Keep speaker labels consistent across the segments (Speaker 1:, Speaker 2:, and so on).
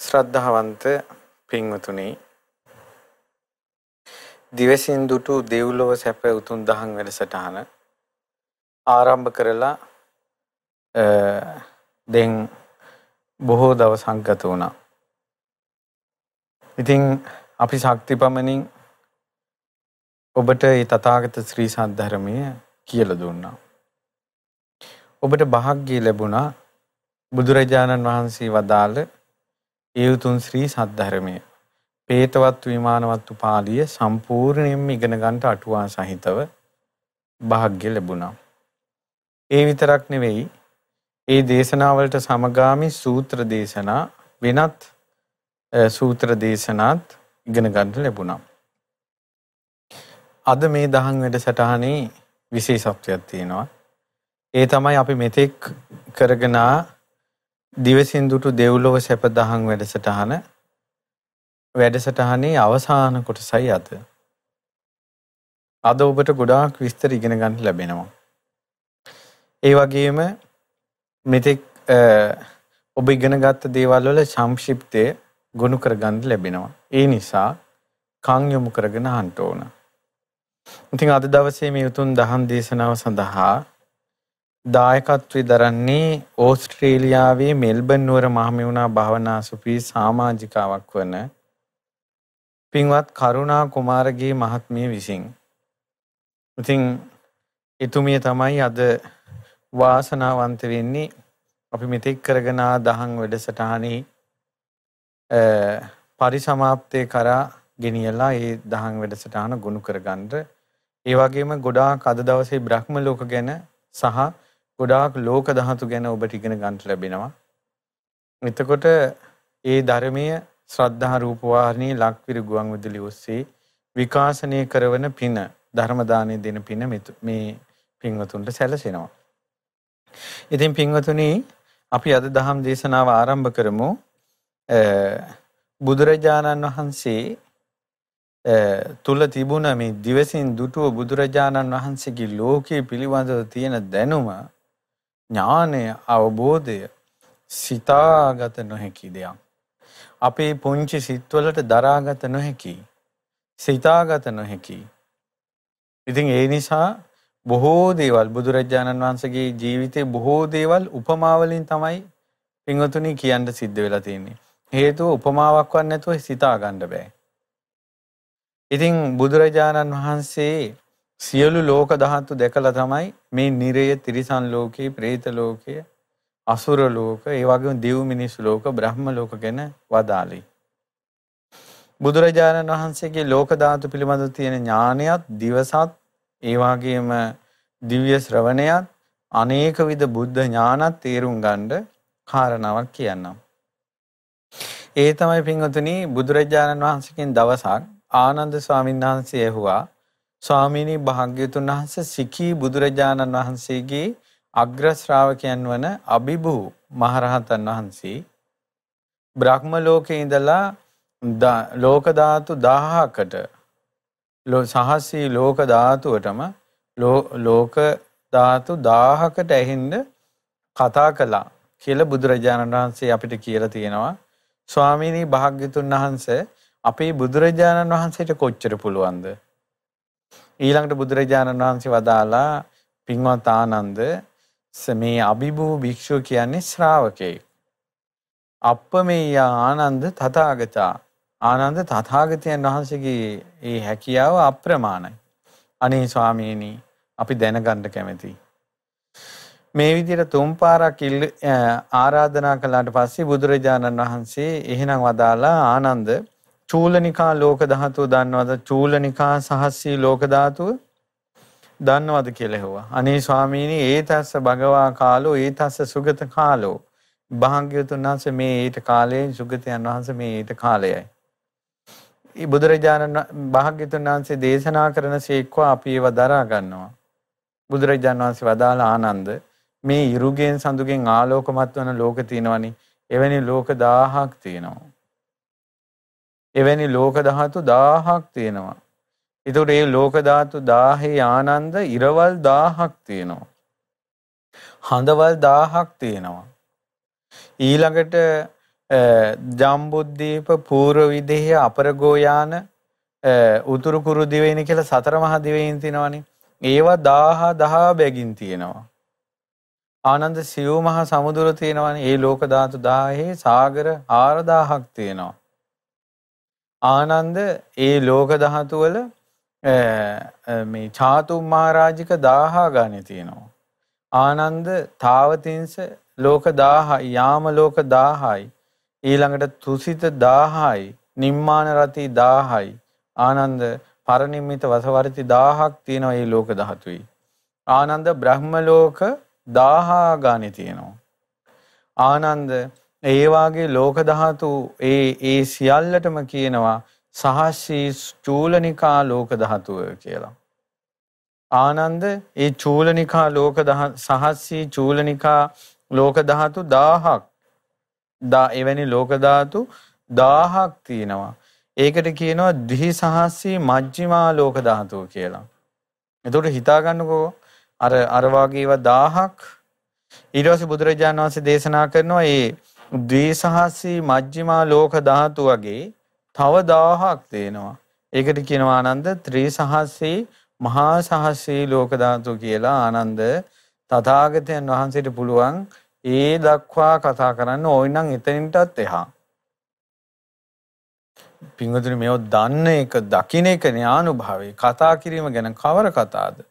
Speaker 1: ශ්‍රද්ධාවන්ත පින්වතුනි දිවසින් දුටු දෙව්ලොව සැප උතුම් දහම් වැඩසටහන ආරම්භ කරලා දැන් බොහෝ දවසක් ගත වුණා. ඉතින් අපි ශක්තිපමණින් ඔබට මේ තථාගත ශ්‍රී සද්ධර්මය කියලා දුන්නා. ඔබට භාග්‍ය ලැබුණා බුදුරජාණන් වහන්සේ වදාළ ඒ උතුම් ශ්‍රී සද්ධර්මය පේතවත් විමානවත් පාළිය සම්පූර්ණයෙන්ම ඉගෙන ගන්නට අටුවා සහිතව වාග්ය ලැබුණා. ඒ විතරක් නෙවෙයි ඒ දේශනාවලට සමගාමි සූත්‍ර දේශනා වෙනත් සූත්‍ර දේශනාත් ඉගෙන ගන්නට ලැබුණා. අද මේ දහම් වැඩසටහනේ විශේෂත්වයක් තියෙනවා. ඒ තමයි අපි මෙතෙක් කරගෙන දිවසින් දුටු දෙව්ලොව සැප දහම් වැඩසටහන වැඩසටහනේ අවසාන කොටසයි අද. අද ඔබට ගොඩාක් විස්තර ඉගෙන ගන්න ලැබෙනවා. ඒ වගේම මෙතෙක් ඔබ ඉගෙන ගත්ත දේවල් වල සංක්ෂිප්තය ගොනු කරගන්න ලැබෙනවා. ඒ නිසා කන් යොමු කරගෙන අහන්න ඕන. ඉතින් අද දවසේ මේ උතුම් දහම් දේශනාව සඳහා දායකත්වය දරන්නේ ඕස්ට්‍රේලියාවේ මෙල්බන් නුවර මහමෙවුනා භාවනා සුපී සමාජිකාවක් වන පින්වත් කරුණා කුමාරගේ මහත්මිය විසින්. ඉතින් එතුමිය තමයි අද වාසනාවන්ත වෙන්නේ අපි මෙතෙක් කරගෙන දහම් වැඩසටහනේ පරිසමාප්තය කරා ගෙනියලා ඒ දහම් වැඩසටහන ගොනු කරගන්න. ඒ වගේම ගොඩාක් අද දවසේ බ්‍රහ්ම ලෝක ගැන සහ ගොඩාක් ලෝක ධාතු ගැන ඔබට ඉගෙන ගන්නට ලැබෙනවා. එතකොට ඒ ධර්මීය ශ්‍රද්ධා රූප වාහිනී ලක්විරු ගුවන් විදුලි ඔස්සේ විකාශනය කරන පින ධර්ම දාණය දෙන පින මේ පින්වතුන්ට සැලසෙනවා. ඉතින් පින්වතුනි අපි අද දහම් දේශනාව ආරම්භ කරමු. බුදුරජාණන් වහන්සේ තුල තිබුණ මේ දිවසින් දුටුව බුදුරජාණන් වහන්සේගේ ලෝකයේ පිළිබඳව තියෙන දැනුම ඥානය අවබෝධය සිතාගත නොහැකි දෙයක්. අපේ පුංචි සිත්වලට දරාගත නොහැකි. සිතාගත නොහැකි. ඉතින් ඒ නිසා බොහෝ දේවල් බුදුරජාණන් වහන්සේගේ ජීවිතේ බොහෝ දේවල් උපමාවලින් තමයි පින්වතුනි කියන්න සිද්ධ වෙලා තියෙන්නේ. හේතුව උපමාවක් වත් නැතුව සිතා ගන්න බෑ. ඉතින් බුදුරජාණන් වහන්සේ සියලු ලෝක ධාතු දැකලා තමයි මේ නිරය තිරිසන් ලෝකේ, പ്രേත ලෝකය, අසුර ලෝක, ඒ වගේම දිව් මිනිස් ලෝක, බ්‍රහ්ම ලෝක ගැන වදාළේ. බුදුරජාණන් වහන්සේගේ ලෝක ධාතු පිළිබඳව තියෙන ඥානයත්, දිවසත්, ඒ වගේම දිව්‍ය ශ්‍රවණයත්, අනේක විද බුද්ධ ඥානත් තේරුම් ගන්න කාරණාවක් කියන්නම්. ඒ තමයි පින්වතුනි බුදුරජාණන් වහන්සේකින් දවසක් ආනන්ද ස්වාමීන් වහන්සේ ඇහුවා ස්වාමීනි භාග්‍යතුන් වහන්සේ සිකී බුදුරජාණන් වහන්සේගේ අග්‍ර ශ්‍රාවකයන් වන අභිභු මහරහතන් වහන්සේ බ්‍රහ්ම ලෝකේ ඉඳලා ලෝක ධාතු 1000කට සහසී ලෝක ධාතුවටම ලෝක ධාතු 1000කට ඇහිඳ කතා කළා කියලා බුදුරජාණන් වහන්සේ අපිට කියලා තියෙනවා. ස්වාමීනි භාග්‍යතුන් වහන්සේ අපේ බුදුරජාණන් වහන්සේට කොච්චර පුළුවන්ද? ඊළඟට බුදුරජාණන් වහන්සේ වදාලා පින්වත් ආනන්ද මේ අභිභූ භික්ෂුව කියන්නේ ශ්‍රාවකයෙක්. අප්පමෙය ආනන්ද තථාගතා. ආනන්ද තථාගතයන් වහන්සේගේ ඒ හැකියාව අප්‍රමාණයි. අනේ ස්වාමීනි අපි දැනගන්න කැමැතියි. මේ විදිහට තුන් පාරක් ආරාධනා කළාට පස්සේ බුදුරජාණන් වහන්සේ එහෙනම් වදාලා ආනන්ද චූලනිකා ලෝක ධාතුව දන්නවද? චූලනිකා සහස්සී ලෝක ධාතුව දන්නවද කියලා ඇහුවා. අනේ ස්වාමීනි ඒතස්ස භගවා කාලෝ ඒතස්ස සුගත කාලෝ භාග්‍යවතුන් වහන්සේ මේ ඊට කාලයේ සුගතයන් වහන්සේ මේ ඊට කාලයයි. ඒ බුදුරජාණන් භාග්‍යවතුන් වහන්සේ දේශනා කරන සේක්වා අපි ඒව දරා ගන්නවා. බුදුරජාණන් වහන්සේ වදාළ ආනන්ද මේ ඉරුගෙන් සඳුගෙන් ආලෝකමත් වන ලෝක තියෙනවනේ. එවැනි ලෝක 1000ක් තියෙනවා. එවැනි ලෝක ධාතු 1000ක් තියෙනවා. ඒතකොට මේ ලෝක ධාතු 1000 ආනන්ද ඉරවල් 1000ක් තියෙනවා. හඳවල් 1000ක් තියෙනවා. ඊළඟට ජම්බුද්දීප පූර්ව විදේහ අපරගෝ යාන උතුරු කුරු දිවයින කියලා සතර මහා දිවයින් තියෙනවනේ. ඒවා 1000 10 බැගින් තියෙනවා. ආනන්ද සිව් මහා සමුදුර තියෙනවනේ. ඒ ලෝක ධාතු 1000 සාගර 4000ක් තියෙනවා. ආනන්ද ඒ ලෝක ධාතු වල මේ චාතුම් මහරජික 1000 ගානේ තියෙනවා. ආනන්ද තාවතින්ස ලෝක 1000යි යාම ලෝක 1000යි ඊළඟට තුසිත 1000යි නිම්මාන රති 1000යි ආනන්ද පරිනිම්මිත වසවර්ති 1000ක් තියෙනවා මේ ලෝක ධාතුයි ආනන්ද බ්‍රහ්ම ලෝක 1000 ගානේ තියෙනවා ආනන්ද ඒ වාගේ ලෝක ධාතු ඒ ඒ සියල්ලටම කියනවා සහස්සී චූලනිකා ලෝක ධාතුව කියලා ආනන්ද ඒ චූලනිකා ලෝක සහස්සී චූලනිකා ලෝක ධාතු 1000ක් දා එවැනි ලෝක ධාතු 1000ක් තියෙනවා. ඒකට කියනවා ද්වි සහස්සී මජ්ක්‍ධිමා ලෝක ධාතුව කියලා. එතකොට හිතා ගන්නකෝ අර අර වගේ ඒවා 1000ක් ඊට පස්සේ බුදුරජාණන් වහන්සේ දේශනා කරනවා මේ ද්වි සහස්සී මජ්ක්‍ධිමා ලෝක ධාතු වගේ තව 1000ක් තියෙනවා. ඒකට කියනවා ආනන්ද ත්‍රි සහස්සී මහා සහස්සී ලෝක ධාතු කියලා ආනන්ද තථාගතයන් වහන්සේට පුළුවන් ඒ දක්වා කතා කරන්න ඕයි නම් එතනින්ටත් එහා. පින්වතුනි මේව දන්න එක දකින්න එක ඥානුභාවය කතා කිරීම ගැන කවර කතාද?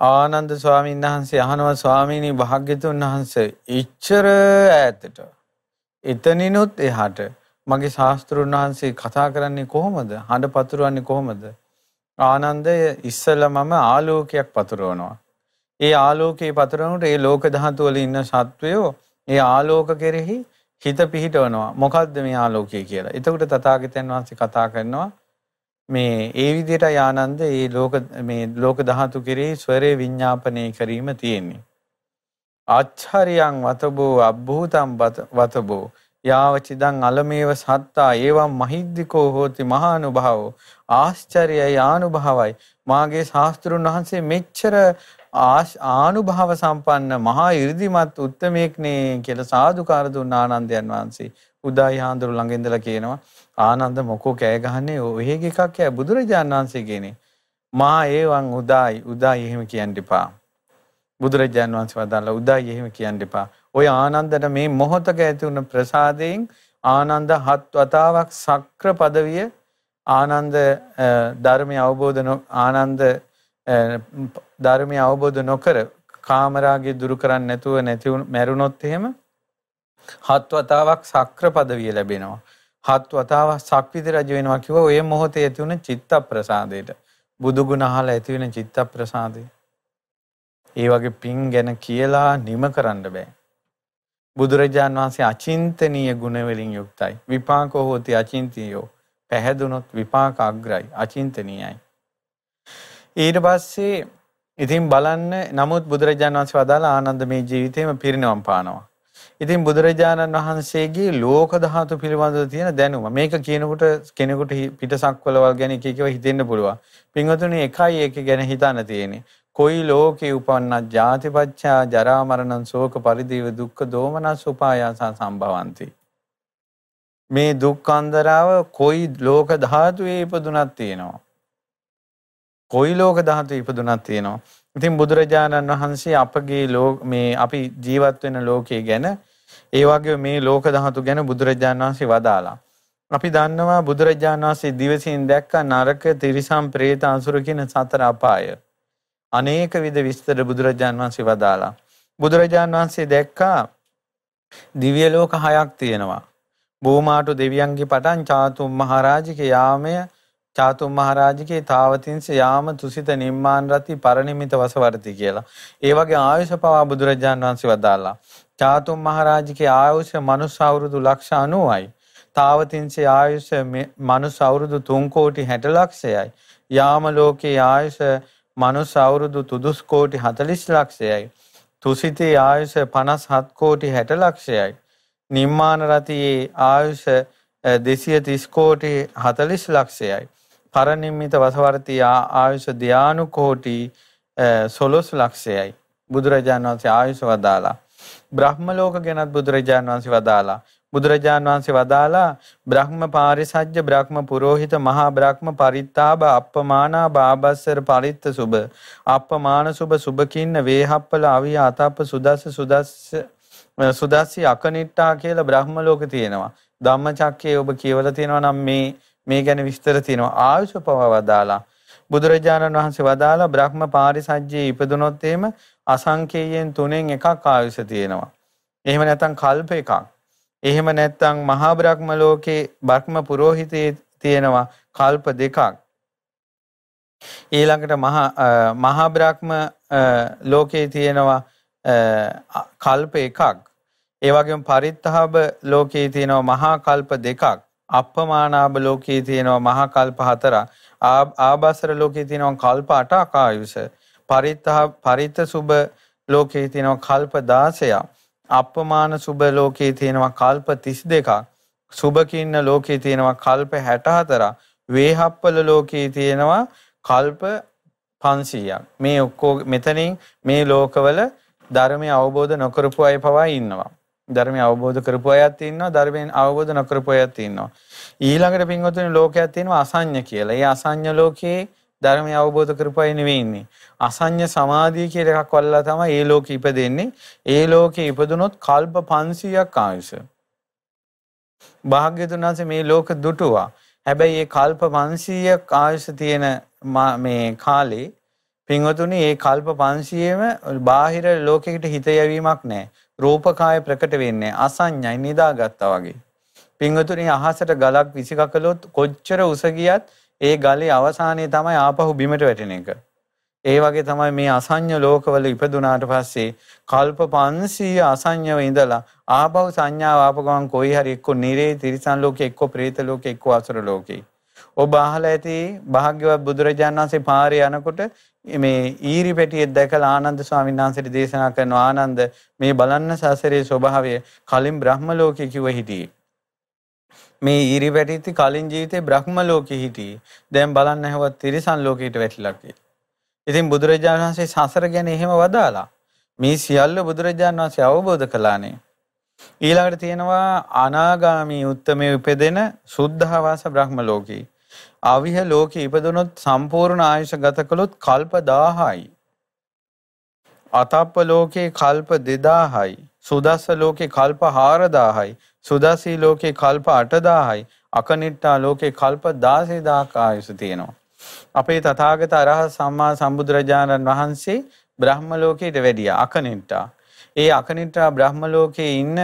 Speaker 1: ආනන්ද ස්වාමීන් වහන්සේ අහනවා ස්වාමීනි භාග්‍යතුන් වහන්සේ ඉච්ඡර ඈතට එතනිනුත් එහාට මගේ ශාස්ත්‍රුන් වහන්සේ කතා කරන්නේ කොහොමද? හඬ පතුරවන්නේ කොහොමද? ආනන්දය ඉස්සෙල්ලා මම ආලෝකයක් පතුරවනවා. ඒ ආලෝකයේ පතරනට ඒ ලෝක ධාතු වල ඉන්න සත්වයෝ ඒ ආලෝක කෙරෙහි හිත පිහිටවනවා. මොකද්ද මේ ආලෝකය කියලා. එතකොට තථාගතයන් වහන්සේ කතා කරනවා මේ ඒ විදිහටයි ආනන්ද මේ ලෝක මේ ලෝක ධාතු කෙරෙහි ස්වරේ විඤ්ඤාපනය කිරීම තියෙන්නේ. ආච්චාරියං වතබෝ අබ්බූතං වතබෝ. යාවචිදං අලමේව සත්තා ඒවම් මහිද්దికෝ හෝති මහානුභාවෝ. ආශ්චර්යය ආනුභාවයි. මාගේ ශාස්ත්‍රුන් වහන්සේ මෙච්චර ආනුභාව සම්පන්න මහා 이르දිමත් උත්තමයෙක්නේ කියලා සාදුකාර දුන්න ආනන්දයන් වහන්සේ. උදායි හාඳුරු ළඟ ඉඳලා කියනවා. ආනන්ද මොකෝ කෑ ගහන්නේ? ඔහෙ එකක් ඈ බුදුරජාණන් වහන්සේ කියන්නේ. මා ඒවන් උදායි උදායි එහෙම කියන්න එපා. බුදුරජාණන් වහන්සේ වදාලා උදායි එහෙම කියන්න එපා. ඔය ආනන්දට මේ මොහොතක ඇති වුණ ප්‍රසාදයෙන් ආනන්ද හත් වතාවක් සක්‍ර පදවිය ආනන්ද ධර්මය අවබෝධ ආනන්ද ධර්මය අවබෝධ නොකර කාමරාගේ දුරු කරන්නේ නැතුව නැති මැරුණොත් එහෙම හත් වතාවක් සක්‍ර පදවිය ලැබෙනවා. හත් වතාවක් සක්විති රජ වෙනවා කිව්ව ඔය මොහොතේ ඇති වුණ චිත්ත ප්‍රසාදයට. බුදු ගුණ අහලා ඇති වෙන චිත්ත ප්‍රසාදය. ඒ වගේ පින් ගැන කියලා නිම කරන්න බෑ. බුදුරජාන් වහන්සේ අචින්තනීය ගුණ වලින් යුක්තයි. විපාකෝ හෝති අචින්තියෝ. පැහැදුනොත් විපාක අග්‍රයි අචින්තනීයයි. ඊට පස්සේ ඉතින් බලන්න නමුත් බුදුරජාණන් වහන්සේ වදාලා ආනන්ද මේ ජීවිතේම පිරිනවම් පානවා. ඉතින් බුදුරජාණන් වහන්සේගේ ලෝක ධාතු පිළිබඳව තියෙන දැනුම මේක කියනකොට කෙනෙකුට පිටසක්වලවල් ගැන එක එකව හිතෙන්න පුළුවන්. පින්වතුනි එකයි එක ගැන හිතන්න තියෙන්නේ. කොයි ලෝකේ උපන්නත් ජාතිපච්චා ජරා මරණං ශෝක පරිදේව දුක්ඛ දෝමනස් උපායාස සම්භවಂತಿ. මේ දුක්ඛන්දරාව කොයි ලෝක ධාතුවේ ඉපදුනක් තියෙනවා. කොයි ලෝක ධාතු ඉපදුනක් තියෙනවා. ඉතින් බුදුරජාණන් වහන්සේ අපගේ මේ අපි ජීවත් වෙන ලෝකයේ ගැන ඒ වගේ මේ ලෝක ධාතු ගැන බුදුරජාණන් වහන්සේ වදාලා. අපි දන්නවා බුදුරජාණන් වහන්සේ දිවසින් දැක්ක නරක තිරිසම් പ്രേත අසුර කියන සතර අපාය. අනේක විද විස්තර බුදුරජාණන් වහන්සේ වදාලා. බුදුරජාණන් වහන්සේ දැක්කා දිව්‍ය ලෝක හයක් තියෙනවා. බෝමාටු දෙවියන්ගේ පටන් චාතුම් මහරජික යාමය චාතුම් මහරජිකේ තාවතින්ස යාම තුසිත නිම්මාන රති පරිනිමිත වසවර්ති කියලා. ඒ වගේ ආයුෂ පවා බුදුරජාණන් වහන්සේ වදාලා. චාතුම් මහරජගේ ආයුෂ මනුස්ස අවුරුදු ලක්ෂ 90යි. තාවතින්සේ ආයුෂ මනුස්ස අවුරුදු 3 කෝටි 60 ලක්ෂයයි. යාම ලෝකේ ආයුෂ මනුස්ස අවුරුදු 3 කෝටි 40 ලක්ෂයයි. තුසිතේ ආයුෂ 57 කෝටි 60 ලක්ෂයයි. නිම්මාන රතියේ ආයුෂ 230 කෝටි 40 ලක්ෂයයි. පරනිම්මිත වසවර්ති ආයුෂ ධානු කෝටි 16 ලක්ෂයයි. බුදුරජාණන් වහන්සේ ආයුෂ වදාලා. බ්‍රහ්ම ලෝක ගැනත් බුදුරජාණන් වහන්සේ වදාලා. බුදුරජාණන් වහන්සේ වදාලා බ්‍රහ්ම පාරිසජ්‍ය බ්‍රහ්ම පුරෝහිත මහා බ්‍රහ්ම පරිත්තාබ අප්පමානා බාබස්සර පරිත්ත සුබ අප්පමාන සුබ සුබකින්න වේහප්පල අවිය අතප්ප සුදස්ස සුදස්ස සුදස්සි අකනිට්ටා කියලා බ්‍රහ්ම ලෝක තියෙනවා ධම්මචක්කයේ ඔබ කියවලා තියෙනවා නම් මේ මේ ගැන විස්තර තියෙනවා ආයුෂ පව වදාලා බුදුරජාණන් වහන්සේ වදාලා බ්‍රහ්ම පාරිසජ්‍යයේ ඉපදුනොත් එහෙම අසංකේයයෙන් තුනෙන් එකක් ආයුෂ තියෙනවා එහෙම නැත්නම් කල්ප එකක් එහෙම නැත්නම් මහා බ්‍රහ්ම ලෝකේ බ්‍රහ්ම පුරෝහිතයේ තියෙනවා කල්ප දෙකක්. ඊළඟට මහා මහා බ්‍රහ්ම ලෝකේ තියෙනවා කල්ප එකක්. ඒ වගේම පරිත්තාබ ලෝකේ තියෙනවා මහා කල්ප දෙකක්. අප්පමානාබ ලෝකේ තියෙනවා මහා කල්ප හතරක්. ආබාසර ලෝකේ තියෙනවා කල්ප 8ක් ආයුෂ. පරිත්තා පරිත්ත සුබ ලෝකේ තියෙනවා කල්ප 16ක්. අප්පමාන සුබ ලෝකයේ තියෙනවා කල්ප 32ක්. සුබකින්න ලෝකයේ තියෙනවා කල්ප 64ක්. වේහප්පල ලෝකයේ තියෙනවා කල්ප 500ක්. මේ ඔක්කො මෙතනින් මේ ලෝකවල ධර්මය අවබෝධ නොකරපු අය පවා ඉන්නවා. ධර්මය අවබෝධ කරපු අයත් ඉන්නවා ධර්මයෙන් අවබෝධ නොකරපු අයත් ඉන්නවා. ඊළඟට පින්වතුනි ලෝකයක් තියෙනවා අසඤ්ඤ කියලා. ඒ අසඤ්ඤ ලෝකයේ ධර්මය අවබෝධ කරපු අය නෙවෙයි ඉන්නේ. අසඤ්ඤ සමාධිය කියලා එකක් වල්ලා තමයි ඒ ලෝකෙ ඉපදෙන්නේ. ඒ ලෝකෙ ඉපදුනොත් කල්ප 500ක් ආයුෂ. භාග්‍යතුන් වහන්සේ මේ ලෝක දුටුවා. හැබැයි ඒ කල්ප 500ක් ආයුෂ තියෙන මේ කාලේ පින්වතුනි ඒ කල්ප 500ෙම බාහිර ලෝකයකට හිත යැවීමක් නැහැ. රූපකාය ප්‍රකට වෙන්නේ අසඤ්ඤයි නිදාගත්තා වගේ. පින්වතුනි අහසට ගලක් විසිකකලොත් කොච්චර උස ගියත් ඒ ගලේ අවසානයේ තමයි ආපහු බිමට වැටෙන එක. ඒ වගේ තමයි මේ අසඤ්ඤ ලෝකවල ඉපදුනාට පස්සේ කල්ප 500 අසඤ්ඤව ඉඳලා ආපහු සංඥාව ආපු ගමන් කොයි හරි එක්ක නිරේ තිරිසන් ලෝකේ එක්ක പ്രേත ලෝකේ එක්ක අසුර ලෝකේ. ඔබ අහලා ඇති භාග්‍යවත් බුදුරජාණන් වහන්සේ පාරේ යනකොට මේ ඊරි පෙටියෙක් දැකලා ආනන්ද ස්වාමීන් වහන්සේට දේශනා කරන ආනන්ද මේ බලන්න සසරේ ස්වභාවය කලින් බ්‍රහ්ම ලෝකේ කිව්ව හිටියේ. මේ ඊරි පැටිති කලින් ජීවිතේ බ්‍රහ්ම ලෝකෙ හිටියේ. දැන් බලන්න හැවත් තිරිසන් ලෝකෙට වැටිලා කියලා. ඉතින් බුදුරජාණන් වහන්සේ සසර ගැන එහෙම වදාලා. මේ සියල්ල බුදුරජාණන් වහන්සේ අවබෝධ කළානේ. ඊළඟට තියෙනවා අනාගාමී උත්තමයේ උපදින සුද්ධවාස බ්‍රහ්ම ලෝකේ. අවිහ ලෝකේ ඉපදුනොත් සම්පූර්ණ ආයුෂ ගත කළොත් කල්ප 1000යි. අතප්ප ලෝකේ කල්ප 2000යි. සුදස්ස ලෝකේ කල්ප 4000යි. සුදස්සී ලෝකේ කල්ප 8000යි අකනිට්ටා ලෝකේ කල්ප 16000ක ආයුෂ තියෙනවා. අපේ තථාගත අරහත් සම්මා සම්බුදුරජාණන් වහන්සේ බ්‍රහ්ම ලෝකයට වැඩියා අකනිට්ටා. ඒ අකනිට්ටා බ්‍රහ්ම ලෝකයේ ඉන්න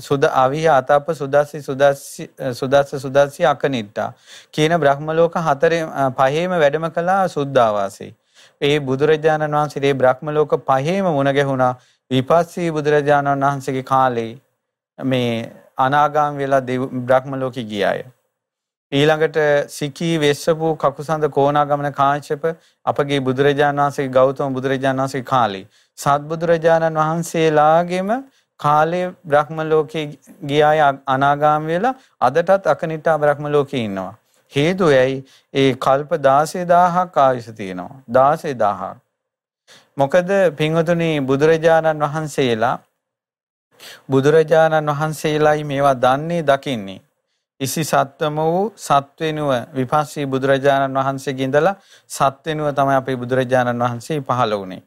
Speaker 1: සුද අවිහ අතප්ප සුදස්සි සුදස්සි සුදස්ස සුදස්සි අකනිට්ටා කියන බ්‍රහ්ම ලෝක හතරේ පහේම වැඩම කළා සුද්ධාවාසී. ඒ බුදුරජාණන් වහන්සේ මේ බ්‍රහ්ම ලෝක පහේම මුණ ගැහුණා විපස්සී බුදුරජාණන් වහන්සේගේ කාලේ මේ අනාගාම වෙලා බ්‍රහ්ම ලෝකෙ ගියාය. ඊළඟට සිකී වෙස්සපු කකුසඳ කෝනාගමන කාශ්‍යප අපගේ බුදුරජාණන් වහන්සේ ගෞතම බුදුරජාණන් වහන්සේ කාලේ සත්බුදුරජාණන් වහන්සේලාගේම කාලේ බ්‍රහ්ම ලෝකේ ගියාය අනාගාම වෙලා අදටත් අකනිටා බ්‍රහ්ම ලෝකේ ඉන්නවා. හේතුව ඇයි ඒ කල්ප 16000ක් ආයුෂ තියෙනවා. 16000ක්. මොකද පින්වතුනි බුදුරජාණන් වහන්සේලා බුදුරජාණන් වහන්සේලායි මේවා දන්නේ දකින්නේ. ඉසි සත්වම වූ සත්වෙනුව විපස්සී බුදුරජාණන් වහන්සේගේ ඉඳලා සත්වෙනුව තමයි අපේ බුදුරජාණන් වහන්සේ පහළ වුණේ.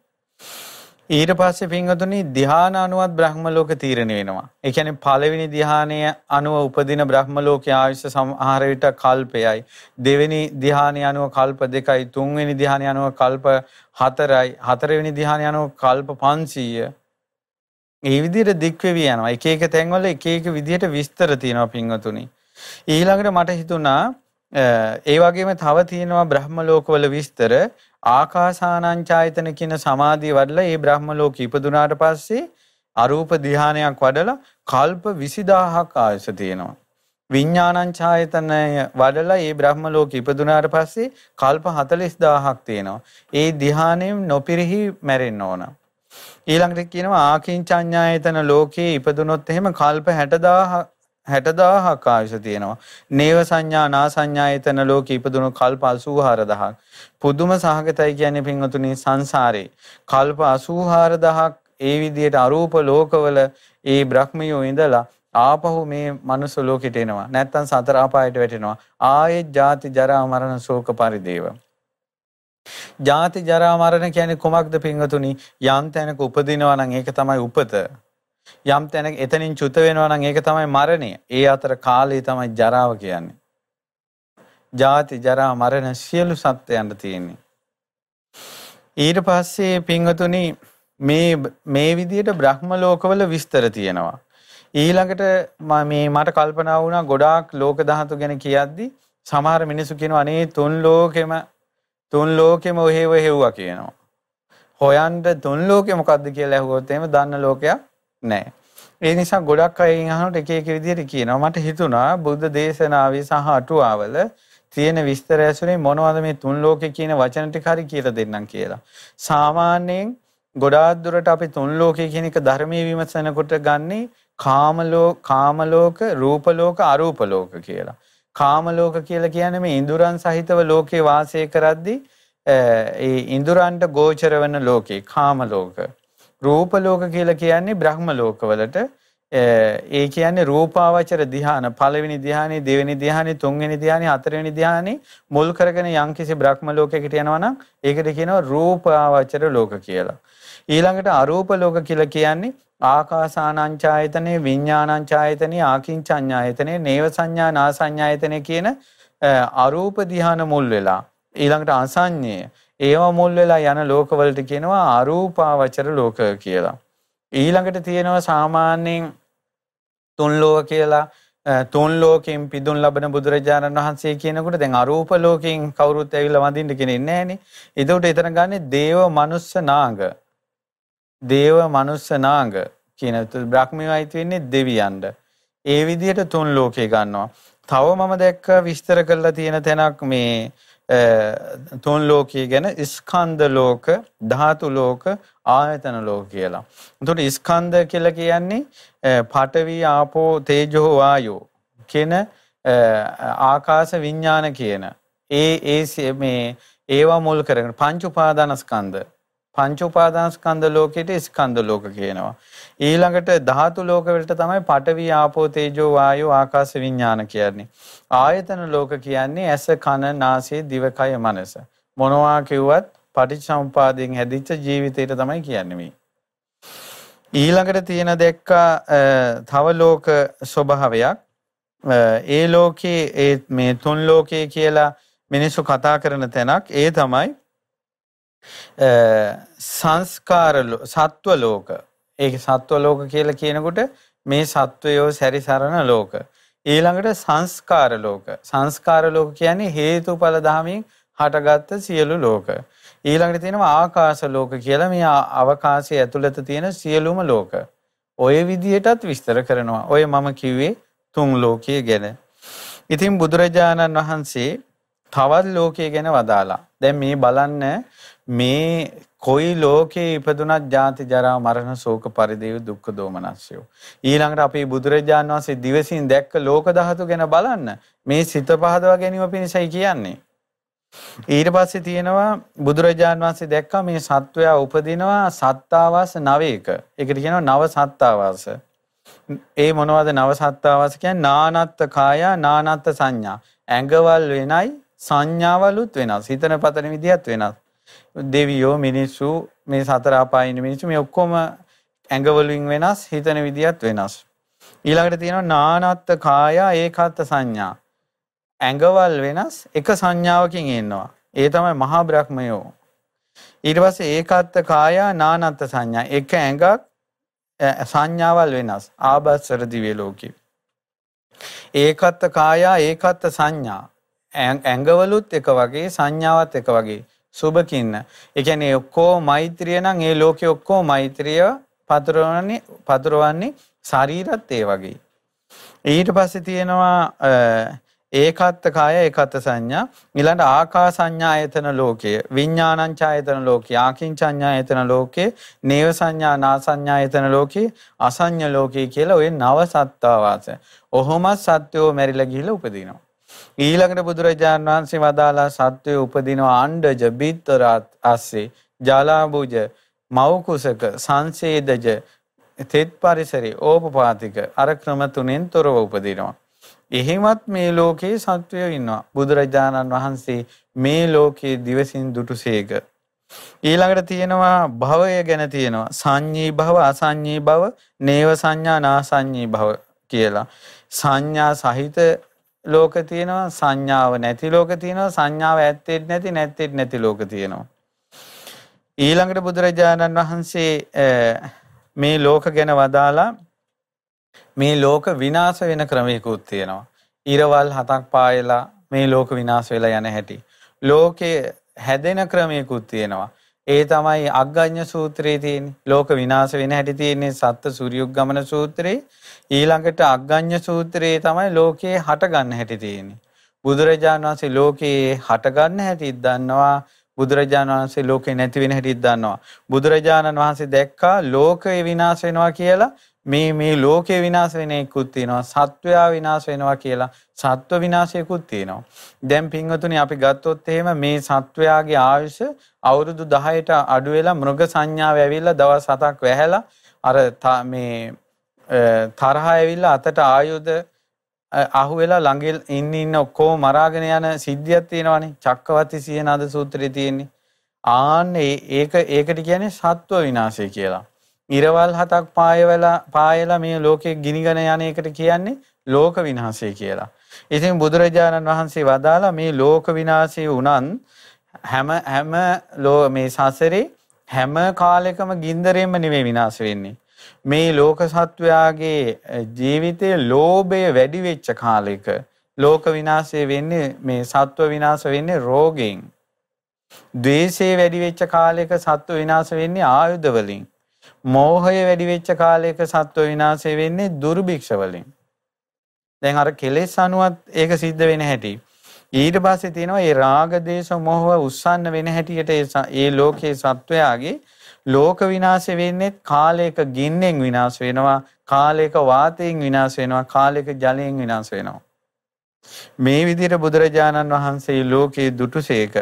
Speaker 1: ඊට පස්සේ පින්වතුනි ධ්‍යාන අනුවත් බ්‍රහ්ම ලෝක තීරණය වෙනවා. ඒ කියන්නේ පළවෙනි ධ්‍යානය අනුව උපදින බ්‍රහ්ම ලෝකයේ ආයුෂ සමහර විට කල්පයයි. දෙවෙනි ධ්‍යානය අනුව කල්ප දෙකයි. තුන්වෙනි ධ්‍යානය අනුව කල්ප හතරයි. හතරවෙනි ධ්‍යානය අනුව කල්ප 500 ඒ විදිහට දික් වෙවි යනවා. එක එක තැන්වල එක එක විදිහට විස්තර තියෙනවා පින්වතුනි. ඊළඟට මට හිතුණා ඒ වගේම තව තියෙනවා බ්‍රහ්ම ලෝකවල විස්තර ආකාසානංචායතන කියන සමාධිය වඩලා ඒ බ්‍රහ්ම ලෝක ඉපදුනාට පස්සේ අරූප ධානයක් වඩලා කල්ප 20000ක් ආයස තියෙනවා. විඥානං ඡායතනය වඩලා ඒ බ්‍රහ්ම ලෝකෙ ඉපදුනාට පස්සේ කල්ප 40000ක් තියෙනවා. ඒ ධානයෙන් නොපිරිහි මැරෙන්න ඕන. ඊළඟට කියනවා ආකින්චඤ්ඤායතන ලෝකේ ඉපදුනොත් එහෙම කල්ප 60000 60000ක් ආයුෂ තියෙනවා. නේව සංඥා නා සංඥායතන ලෝකේ ඉපදුණු කල්ප 84000ක්. පුදුම සහගතයි කියන්නේ පින්වතුනි සංසාරේ. කල්ප 84000ක් ඒ විදිහට අරූප ලෝකවල ඒ බ්‍රහ්මියෝ ඉඳලා ආපහු මේ මනුස්ස ලෝකෙට එනවා. නැත්තම් සතර අපායට වැටෙනවා. ආයෙත් ජාති ජරා මරණ ශෝක පරිදේව. ජාති ජරා මරණ කියන්නේ කොමක්ද පින්වතුනි? යම් තැනක උපදිනවා නම් ඒක තමයි උපත. යම් තැනක එතනින් චුත වෙනවා නම් ඒක තමයි මරණය. ඒ අතර කාලය තමයි ජරාව කියන්නේ. ජාති ජරා මරණ සියලු සත්‍යයන්ට තියෙන්නේ. ඊට පස්සේ පින්වතුනි මේ මේ විදිහට බ්‍රහ්ම ලෝකවල විස්තර තියෙනවා. ඊළඟට මේ මට කල්පනා වුණා ගොඩාක් ලෝක ධාතු ගැන කියද්දි සමහර මිනිස්සු කියනවා අනේ තුන් ලෝකෙම තුන් ලෝකෙම ඔහෙව හෙව්වා කියනවා. හොයන්න තුන් ලෝකෙ මොකද්ද කියලා ඇහුවොත් එහෙම දන්න ලෝකයක් නැහැ. ඒ නිසා ගොඩක් අයගෙන් අහනකොට එක එක විදිහට කියනවා. මට හිතුණා බුද්ධ දේශනාවේ සහ අටුවාවල තියෙන විස්තර ඇසුරේ මොනවද මේ තුන් ලෝකේ කියන වචන ටික හරි කියලා දෙන්නම් කියලා. සාමාන්‍යයෙන් ගොඩාක් දුරට අපි තුන් ලෝකේ කියන එක ධර්මයේ විමසනකොට ගන්නේ කාම ලෝක, කාම ලෝක, රූප ලෝක, අරූප ලෝක කියලා. කාම ලෝක කියලා කියන්නේ මේ ඉඳුරන් සහිතව ලෝකේ වාසය කරද්දී ඒ ඉඳුරන්ට ගෝචර වෙන ලෝකේ කාම ලෝක. රූප ලෝක කියලා කියන්නේ බ්‍රහ්ම ලෝකවලට ඒ කියන්නේ රූපාවචර ධ්‍යාන පළවෙනි ධ්‍යානෙ දෙවෙනි ධ්‍යානෙ තුන්වෙනි ධ්‍යානෙ හතරවෙනි ධ්‍යානෙ මුල් කරගෙන යම්කිසි බ්‍රහ්ම ලෝකයකට යනවා නම් ඒකට කියනවා රූපාවචර ලෝක කියලා. ඊළඟට අරූප ලෝක කියලා කියන්නේ ආකාසානංචායතනේ විඥානංචායතනේ ආකින්චඤ්ඤායතනේ නේව සංඥා නා සංඥායතනේ කියන අරූප ධ්‍යාන මුල් වෙලා ඊළඟට අසඤ්ඤය ඒවා මුල් වෙලා යන ලෝකවලට කියනවා අරූපාවචර ලෝක කියලා. ඊළඟට තියෙනවා සාමාන්‍යයෙන් තුන් ලෝක කියලා තුන් ලෝකෙන් පිදුන් ලබන බුදුරජාණන් වහන්සේ කියනකොට දැන් අරූප ලෝකෙන් කවුරුත් ඇවිල්ලා වඳින්න කෙනෙක් නැහැනේ. ඒකට එතන ගන්නේ දේව මනුස්ස නාග. දේව මනුස්ස නාග කියන බ්‍රහ්මියයිත් වෙන්නේ දෙවියන්ට. ඒ විදිහට තුන් ලෝකේ ගන්නවා. තව මම දැක්ක විස්තර කරලා තියෙන තැනක් මේ තුන් ලෝකයේ ගැන ස්කන්ධ ලෝක, ධාතු ලෝක, ආයතන ලෝක කියලා. එතකොට ස්කන්ධ කියලා කියන්නේ පඨවි, ආපෝ, තේජෝ, වායෝ කියන ආකාශ විඥාන කියන ඒ ඒ මේ ඒවා මුල් කරගෙන පංච උපාදානස්කන්ධ පංච උපාදානස්කන්ධ ලෝකෙට ස්කන්ධ ලෝක කියනවා. ඊළඟට ධාතු ලෝක වලට තමයි පඨවි ආපෝ තේජෝ වායෝ ආකාශ විඥාන කියන්නේ. ආයතන ලෝක කියන්නේ ඇස කන නාසය දිවකය මනස. මොනවා කිව්වත් පටිච්චසමුපාදයෙන් හැදිච්ච ජීවිතයට තමයි කියන්නේ මේ. ඊළඟට තියෙන දෙක්කා තව ලෝක ස්වභාවයක් ඒ ලෝකේ ඒ මේ තුන් ලෝකේ කියලා මිනිස්සු කතා කරන තැනක් ඒ තමයි සංස්කාර සත්ව ලෝක. ඒක සත්ව ලෝක කියලා කියනකොට මේ සත්වයෝ සැරිසරන ලෝක. ඊළඟට සංස්කාර ලෝක. සංස්කාර ලෝක කියන්නේ හේතුඵල ධාමයෙන් හටගත්ත සියලු ලෝක. ඊළඟට තියෙනවා ආකාශ ලෝක කියලා මේ අවකාශය ඇතුළත තියෙන සියලුම ලෝක. ඔය විදිහටත් විස්තර කරනවා. ඔය මම කිව්වේ තුන් ලෝකයේ ගැන. ඉතින් බුදුරජාණන් වහන්සේ තවත් ලෝකයේ ගැන වදාලා. දැන් මේ බලන්න මේ කොයි ලෝකේ ඉපදුනත් ජාති ජරා මරණ ශෝක පරිදේව දුක්ඛ දෝමනස්යෝ ඊළඟට අපේ බුදුරජාන් වහන්සේ දිවසින් දැක්ක ලෝක ධාතු ගැන බලන්න. මේ සිත පහදවා ගැනීම පිණිසයි කියන්නේ. ඊට පස්සේ තියෙනවා බුදුරජාන් වහන්සේ දැක්කා මේ සත්වයා උපදිනවා සත්තාවාස නවයක. ඒකට කියනවා නව සත්තාවාස. ඒ මොනවද නව සත්තාවාස කියන්නේ? නානත්ත් කායා නානත්ත් සංඥා. ඇඟවල් වෙනයි සංඥාවලුත් වෙනස් හිතන පතන විදිහත් වෙනස් දෙවියෝ මිනිස්සු මේ සතර අපායින මිනිස්සු මේ ඔක්කොම ඇඟවලින් වෙනස් හිතන විදියත් වෙනස්. ඊළඟට තියෙනවා නානත්ත් කායා ඒකත්ත සංඥා. ඇඟවල් වෙනස් එක සංඥාවකින් එන්නවා. ඒ තමයි මහා බ්‍රහ්මයෝ. ඊට පස්සේ ඒකත්ත කායා නානත්ත් සංඥා. එක ඇඟක් සංඥාවල් වෙනස්. ආබස්සර දිව්‍ය ලෝකේ. ඒකත්ත කායා ඒකත්ත සංඥා. ඇඟවලුත් එක වගේ සංඥාවත් එක වගේ. සුබකින්න. ඒ කියන්නේ ඔක්කොම මෛත්‍රිය නම් ඒ ලෝකේ ඔක්කොම මෛත්‍රිය පතුරවන්නේ පතුරවන්නේ ශරීරත් ඒ වගේ. ඊට පස්සේ තියෙනවා ඒකත්ත කාය ඒකත්ත සංඥා ඊළඟ ආකාසඤ්ඤායතන ලෝකය විඥානංචායතන ලෝකය ආකින්චඤ්ඤායතන ලෝකේ නේව සංඥා නාසඤ්ඤායතන ලෝකේ අසඤ්ඤ ලෝකේ කියලා ওই නව සත්තාවාස. ඔහොම සත්‍යෝ මැරිලා ගිහිලා උපදිනවා. ඊළඟට බුදුරජාණන් වහන්සේ වදාලා සත්වය උපදිනවා අණ්ඩජ බිත්තරත් අස්සේ ජලාබුජ මව්කුසක සංසේදජ තෙත් පරිසරේ ඕපපාතික අර ක්‍රම තුනෙන් තොරව උපදිනවා. එහෙමත් මේ ලෝකේ සත්වයෝ ඉන්නවා. බුදුරජාණන් වහන්සේ මේ ලෝකේ දිවසින් දුටුසේක. ඊළඟට තියෙනවා භවය ගැන තියෙනවා. සංඤී භව, අසංඤී භව, නේව සංඥා, නාසංඤී භව කියලා. සංඥා සහිත ලෝක තියෙනවා, සංඥාව නැති ලෝක තියෙනවා, සංඥාව ඇත්තේ නැති නැත්තේ නැති ලෝක තියෙනවා. ඊළඟට බුදුරජාණන් වහන්සේ මේ ලෝක ගැන වදාලා මේ ලෝක විනාශ වෙන ක්‍රමයකුත් තියෙනවා. ඉරවල් හතක් පායලා මේ ලෝක විනාශ වෙලා යන හැටි. ලෝකේ හැදෙන ක්‍රමයකුත් තියෙනවා. ඒ තමයි අග්ගඤ්ඤ සූත්‍රයේ තියෙන්නේ. ලෝක විනාශ වෙන හැටි තියෙන්නේ සත්ත්‍ය සූර්යුග්ගමන සූත්‍රයේ. ඊළඟට අග්ගඤ්ඤ සූත්‍රයේ තමයි ලෝකේ හට ගන්න හැටි තියෙන්නේ. බුදුරජාණන් වහන්සේ ලෝකේ හට ගන්න හැටි දන්නවා. බුදුරජාණන් වහන්සේ ලෝකේ නැති වෙන හැටිත් දන්නවා. බුදුරජාණන් වහන්සේ දැක්කා ලෝකය විනාශ වෙනවා කියලා මේ මේ ලෝකේ විනාශ වෙන එකකුත් තියෙනවා. සත්වයා විනාශ වෙනවා කියලා සත්ව විනාශයකුත් තියෙනවා. දැන් පින්වතුනි අපි ගත්තොත් එහෙම මේ සත්වයාගේ ආයුෂ අවුරුදු 10ට අඩු වෙලා මෘග සංඥාව ඇවිල්ලා දවස් 7ක් වැහැලා අර මේ තරහ ඇවිල්ලා අතට ආයුධ අහුවෙලා ළඟින් ඉන්න ඉන්න ඔක්කොම මරාගෙන යන සිද්ධියක් තියෙනවානේ. චක්කවර්ති සියනාද සූත්‍රයේ තියෙන්නේ. ආන්න ඒක ඒකට කියන්නේ සත්ව විනාශය කියලා. ඉරවල් හතක් පායවලා පායලා මේ ලෝකෙ ගිනිගෙන යන එකට කියන්නේ ලෝක විනාශය කියලා. ඉතින් බුදුරජාණන් වහන්සේ වදාලා මේ ලෝක විනාශය වුණත් හැම හැම මේ සසරේ හැම කාලෙකම ගින්දරෙන්ම නෙවෙයි විනාශ වෙන්නේ. මේ ලෝක සත්වයාගේ ජීවිතයේ ලෝභය වැඩි වෙච්ච කාලයක ලෝක විනාශය වෙන්නේ මේ සත්ව විනාශ වෙන්නේ රෝගයෙන්. ද්වේෂය වැඩි වෙච්ච කාලයක සත්ව විනාශ වෙන්නේ ආයුධ වලින්. මෝහය වැඩි වෙච්ච කාලයක සත්ව විනාශය වෙන්නේ දුර්භික්ෂ වලින්. දැන් අර කෙලෙස් අනුවත් ඒක සිද්ධ වෙන හැටි. ඊට පස්සේ තියෙනවා මේ රාග දේශ මොහ උස්සන්න වෙන හැටියට ඒ ලෝකේ සත්වයාගේ ලෝක විනාශ වෙන්නේ කාලයක ගින්නෙන් විනාශ වෙනවා කාලයක වාතයෙන් විනාශ වෙනවා කාලයක ජලයෙන් විනාශ වෙනවා මේ විදිහට බුදුරජාණන් වහන්සේ ලෝකේ දුටුසේක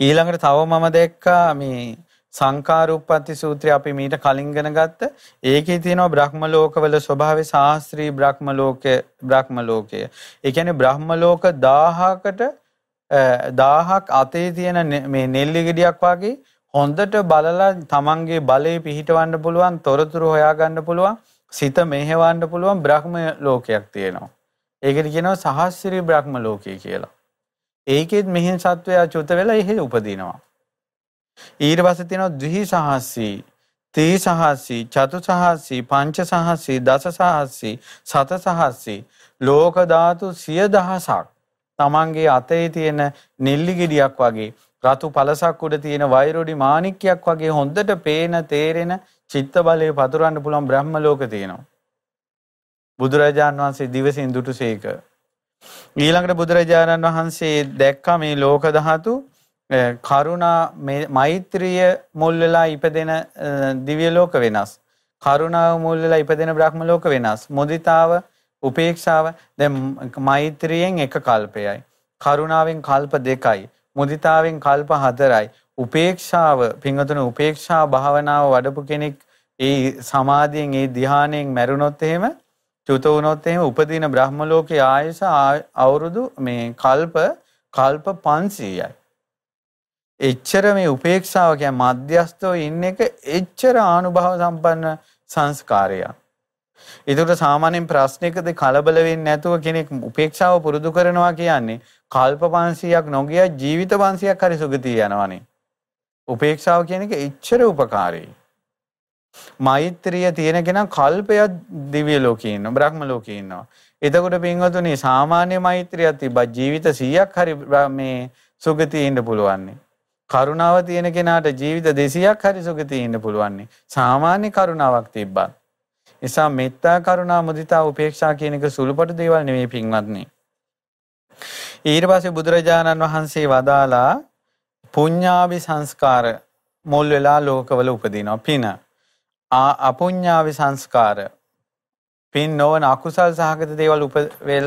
Speaker 1: ඊළඟට තව මම දැක්කා මේ සංකාරූපපත්ති සූත්‍රය අපි මීට කලින් ගෙන ගත්ත ඒකේ තියෙනවා බ්‍රහ්ම ලෝකවල ස්වභාවය සාස්ත්‍රී බ්‍රහ්ම ලෝකය බ්‍රහ්ම ලෝකය. ඒ කියන්නේ බ්‍රහ්ම ලෝක 1000කට 1000ක් අතේ තියෙන මේ නෙල්ලි ගෙඩියක් වගේ හොඳට බලලා තමන්ගේ බලය පිහිටවන්න පුළුවන් තොරතුරු හොයාගන්න පුළුවන් සිත මෙහෙවන්න පුළුවන් බ්‍රහ්ම ලෝකයක් තියෙනවා. ඒකට කියනවා සහස්ත්‍රී බ්‍රහ්ම ලෝකය කියලා. ඒකෙත් මෙහෙන් සත්වයා චුත වෙලා එහෙ උපදිනවා. ඊට පස්සේ තියෙනවා ද්විහි සහස්සී, ත්‍රි සහස්සී, චතු සහස්සී, පංච සහස්සී, දස සහස්සී, සත සහස්සී ලෝක ධාතු සිය දහසක් තමන්ගේ අතේ තියෙන නෙල්ලි ගෙඩියක් වගේ රතු පලසක් උඩ තියෙන වෛරොඩි මාණික්කයක් වගේ හොඳට පේන තේරෙන චිත්ත බලය පතුරවන්න පුළුවන් බ්‍රහ්ම ලෝක තියෙනවා. බුදුරජාන් වහන්සේ දිවසින් දුටුසේක. ඊළඟට බුදුරජාණන් වහන්සේ දැක්කා මේ ලෝක ධාතු කරුණා මෛත්‍රිය මුල් වෙලා ඉපදෙන දිව්‍ය ලෝක වෙනස්. කරුණාව මුල් වෙලා ඉපදෙන බ්‍රහ්ම ලෝක වෙනස්. මුදිතාව, උපේක්ෂාව දැන් මෛත්‍රියෙන් එක කල්පයයි. කරුණාවෙන් කල්ප දෙකයි. මුදිතාවෙන් කල්ප හතරයි. උපේක්ෂාව පින්වතුන උපේක්ෂා භාවනාව වඩපු කෙනෙක් ඒ සමාධියෙන් ඒ ධ්‍යානයෙන් මැරුණොත් එහෙම චුත වුණොත් එහෙම උපදින බ්‍රහ්ම ලෝකයේ ආයස අවුරුදු මේ කල්ප කල්ප 500යි. එච්චර මේ උපේක්ෂාව කියන්නේ මධ්‍යස්තව ඉන්න එක එච්චර ආනුභව සම්පන්න සංස්කාරයක්. ඒකට සාමාන්‍යයෙන් ප්‍රශ්නයකදී කලබල වෙන්නේ නැතුව කෙනෙක් උපේක්ෂාව පුරුදු කරනවා කියන්නේ කල්ප 500ක් නොගිය ජීවිත 500ක් හරි සුගතිය යනවනේ. උපේක්ෂාව කියන එක එච්චර උපකාරී. මෛත්‍රිය තියෙන කෙනා කල්පයක් දිව්‍ය ලෝකේ ඉන්නවා බ්‍රහ්ම ලෝකේ ඉන්නවා. එතකොට පින්වතුනි සාමාන්‍ය මෛත්‍රියක් තිබ්බා ජීවිත 100ක් හරි මේ සුගතියේ ඉන්න පුළුවන්. කරුණාව තියෙන කෙනාට ජීවිත 200ක් හරි සුගතිය ඉන්න පුළුවන්. සාමාන්‍ය කරුණාවක් තිබ්බත්. නිසා මෙත්තා කරුණා මුදිතා උපේක්ෂා කියන එක සුළුපටු දේවල් නෙවෙයි පින්වත්නි. ඊට පස්සේ බුදුරජාණන් වහන්සේ වදාලා පුඤ්ඤාභි සංස්කාර මුල් වෙලා ලෝකවල උපදිනවා පින. අපුඤ්ඤාභි සංස්කාර පින් නොවන අකුසල් සහගත දේවල්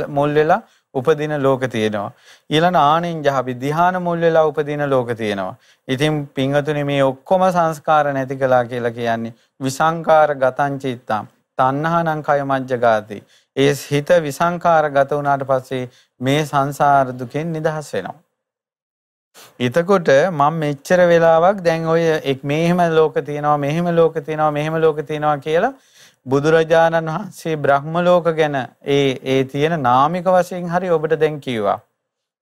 Speaker 1: මුල් වෙලා උපදින ලෝක තියෙනවා. ඊළඟ ආනෙන්ජහපි ධ්‍යාන මුල් වෙලා උපදින ලෝක තියෙනවා. ඉතින් පිංගතුනි මේ ඔක්කොම සංස්කාර නැති කළා කියලා කියන්නේ විසංකාර ගතං චිත්තං තණ්හානං කය මජ්ජගාති. ඒ හිත විසංකාර ගත වුණාට පස්සේ මේ සංසාර දුකෙන් නිදහස් වෙනවා. එතකොට මම මෙච්චර වෙලාවක් දැන් ඔය එක් මෙහෙම ලෝක තියෙනවා මෙහෙම ලෝක තියෙනවා මෙහෙම ලෝක තියෙනවා කියලා බුදුරජාණන් වහන්සේ බ්‍රහ්ම ලෝක ගැන ඒ ඒ තියෙන නාමික වශයෙන් හරි ඔබට දැන් කිව්වා.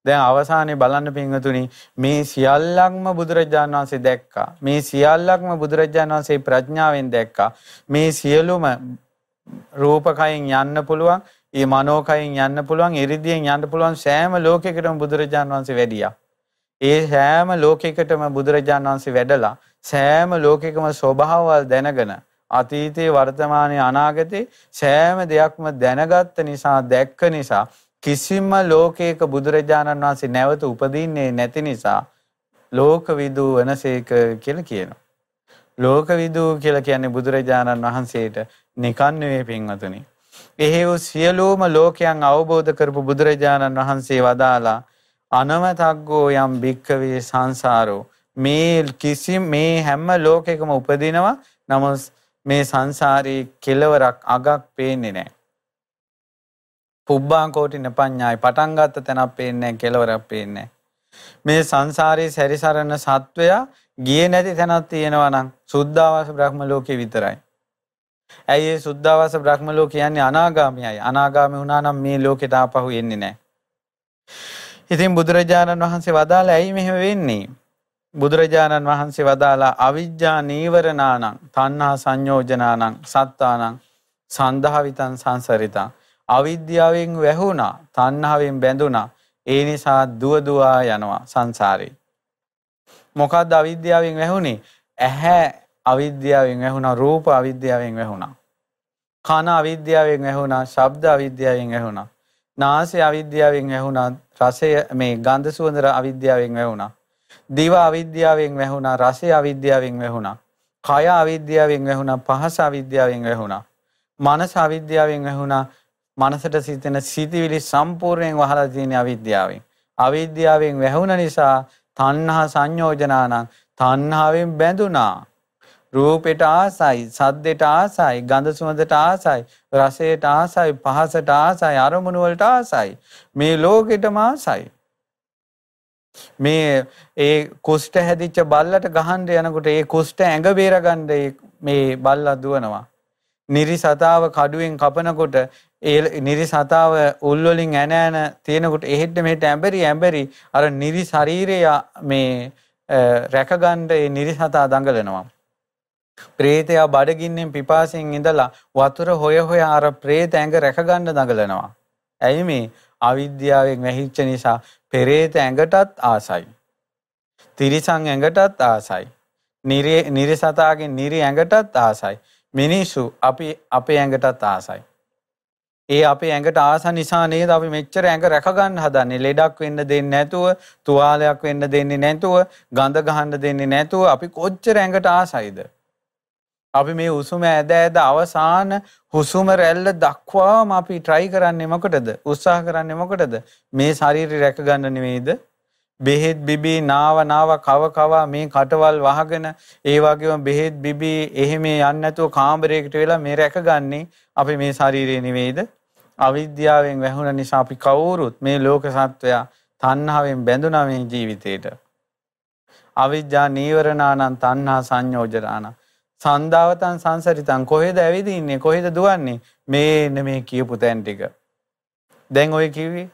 Speaker 1: දැන් අවසානයේ බලන්න පින්වතුනි මේ සියල්ලක්ම බුදුරජාණන් වහන්සේ දැක්කා. මේ සියල්ලක්ම බුදුරජාණන් වහන්සේ ප්‍රඥාවෙන් දැක්කා. මේ සියලුම රූපකයෙන් යන්න පුළුවන්, ඒ මනෝකයෙන් යන්න පුළුවන්, ඉරිදියෙන් යන්න පුළුවන් සෑම ලෝකයකටම බුදුරජාණන් වහන්සේ වැඩියා. ඒ සෑම ලෝකයකටම බුදුරජාණන් වහන්සේ වැඩලා සෑම ලෝකයකම ස්වභාවවල් දැනගෙන අතීතයේ වර්තමානයේ අනාගතේ සෑම දෙයක්ම දැනගත්ත නිසා දැක්ක නිසා කිසිම ලෝකයක බුදුරජාණන් වහන්සේ නැවත උපදින්නේ නැති නිසා ලෝකවිදු වනසේක කියලා කියනවා. ලෝකවිදු කියලා කියන්නේ බුදුරජාණන් වහන්සේට නිකන් නෙවෙයි පින්වතුනි. එහෙව් සියලුම ලෝකයන් අවබෝධ කරපු බුදුරජාණන් වහන්සේ වදාලා අනවතග්ගෝ යම් භික්කවේ සංසාරෝ මේ කිසි මේ හැම ලෝකෙකම උපදිනවා නමුත් මේ සංසාරේ කෙලවරක් අගක් පේන්නේ නැහැ. පුබ්බාං කෝටි නපඤ්ඤායි පටන් ගත්ත තැනක් පේන්නේ නැහැ කෙලවරක් පේන්නේ මේ සංසාරේ සැරිසරන සත්වයා ගියේ නැති තැනක් තියෙනවා නම් සුද්ධාවාස බ්‍රහ්ම ලෝකේ විතරයි. ඇයි ඒ සුද්ධාවාස බ්‍රහ්ම ලෝක කියන්නේ අනාගාමීයයි. අනාගාමී වුණා නම් මේ ලෝකෙට ආපහු එන්නේ නැහැ. ඉතින් බුදුරජාණන් වහන්සේ වදාලා ඇයි මෙහෙම වෙන්නේ? බුදුරජාණන් වහන්සේ වදාලා අවිජ්ජා නීවරණානං තණ්හා සංයෝජනානං සත්තානං සන්දහවිතං සංසරිතං. අවිද්‍යාවෙන් වැහුණා තණ්හාවෙන් බැඳුණා. ඒ නිසා දුව දුවා යනවා සංසාරේ. මොකද්ද අවිද්‍යාවෙන් වැහුනේ ඇහැ අවිද්‍යාවෙන් වැහුණා රූප අවිද්‍යාවෙන් වැහුණා. කන අවිද්‍යාවෙන් වැහුණා ශබ්ද අවිද්‍යාවෙන් වැහුණා. නාසය අවිද්‍යාවෙන් වැහුණා රසය මේ ගන්ධ සුවඳ අවිද්‍යාවෙන් වැහුණා. දිව අවිද්‍යාවෙන් වැහුණා රසය අවිද්‍යාවෙන් වැහුණා කය අවිද්‍යාවෙන් වැහුණා පහස අවිද්‍යාවෙන් වැහුණා මනස අවිද්‍යාවෙන් වැහුණා මනසට සිතෙන සිතිවිලි සම්පූර්ණයෙන් වහලා තියෙන අවිද්‍යාවෙන්. අවිද්‍යාවෙන් වැහුණ නිසා තණ්හා සංයෝජනානම් තණ්හාවෙන් බැඳුනා. රූපෙට ආසයි සද්දෙට ආසයි ගඳ සුවඳට ආසයි රසයට ආසයි පහසට ආසයි අරමුණු වලට ආසයි. මේ ලෝකෙටම ආසයි. මේ ඒ කුෂ්ඨ හැදිච්ච බල්ලට ගහන්න යනකොට ඒ කුෂ්ඨ ඇඟ බේරගන්න මේ බල්ලා දුවනවා. නිරිසතාව කඩුවෙන් කපනකොට ඒ නිරිසතාව උල් වලින් ඇන ඇන තියෙනකොට එහෙට මෙහෙට ඇඹරි ඇඹරි අර නිරි ශරීරය මේ රැකගන්න ඒ නිරිසතා දඟලනවා. ප්‍රේතයා බඩගින්නෙන් පිපාසයෙන් ඉඳලා වතුර හොය හොය අර ප්‍රේත ඇඟ රැකගන්න දඟලනවා. ඇයි මේ අවිද්‍යාවෙන් වැහිච්ච නිසා පෙරේත ඇඟටත් ආසයි. තිරිසං ඇඟටත් ආසයි. නිරිසතාගේ නිරි ඇඟටත් ආසයි. මිනිස්සු අපි අපේ ඇඟටත් ආසයි. ඒ අපේ ඇඟට ආස නිසා නේද අපි මෙච්චර ඇඟ රැකගන්න හදන්නේ ලෙඩක් වෙන්න දෙන්නේ නැතුව තුවාලයක් වෙන්න දෙන්නේ නැතුව ගඳ ගහන්න දෙන්නේ නැතුව අපි කොච්චර ඇඟට ආසයිද අපි මේ උසුම ඇද ඇද අවසාන හුසුම රැල්ල දක්වාම අපි try කරන්නේ මොකටද? උත්සාහ කරන්නේ මොකටද? මේ ශරීරය රැක ගන්න නෙවෙයිද? බෙහෙත් බිබී නාව නාව කව කව මේ කටවල් වහගෙන ඒ වගේම බෙහෙත් බිබී එහෙම යන්නේ නැතුව කාමරයකට වෙලා මේ රැකගන්නේ අපි මේ ශරීරය නෙවෙයිද? අවිද්‍යාවෙන් වැහුණ නිසා අපි කවුරුත් මේ ලෝක සත්වයා තණ්හාවෙන් බැඳුනා මේ ජීවිතේට. අවිද්‍යා නීවරණානං තණ්හා සංයෝජනානං සන්දාවතන් සංසරිතන් කොහෙද ඇවිදින්නේ? කොහෙද දුවන්නේ? මේන්න මේ කියපු තැන් ටික. දැන් ඔය කිව්වේ?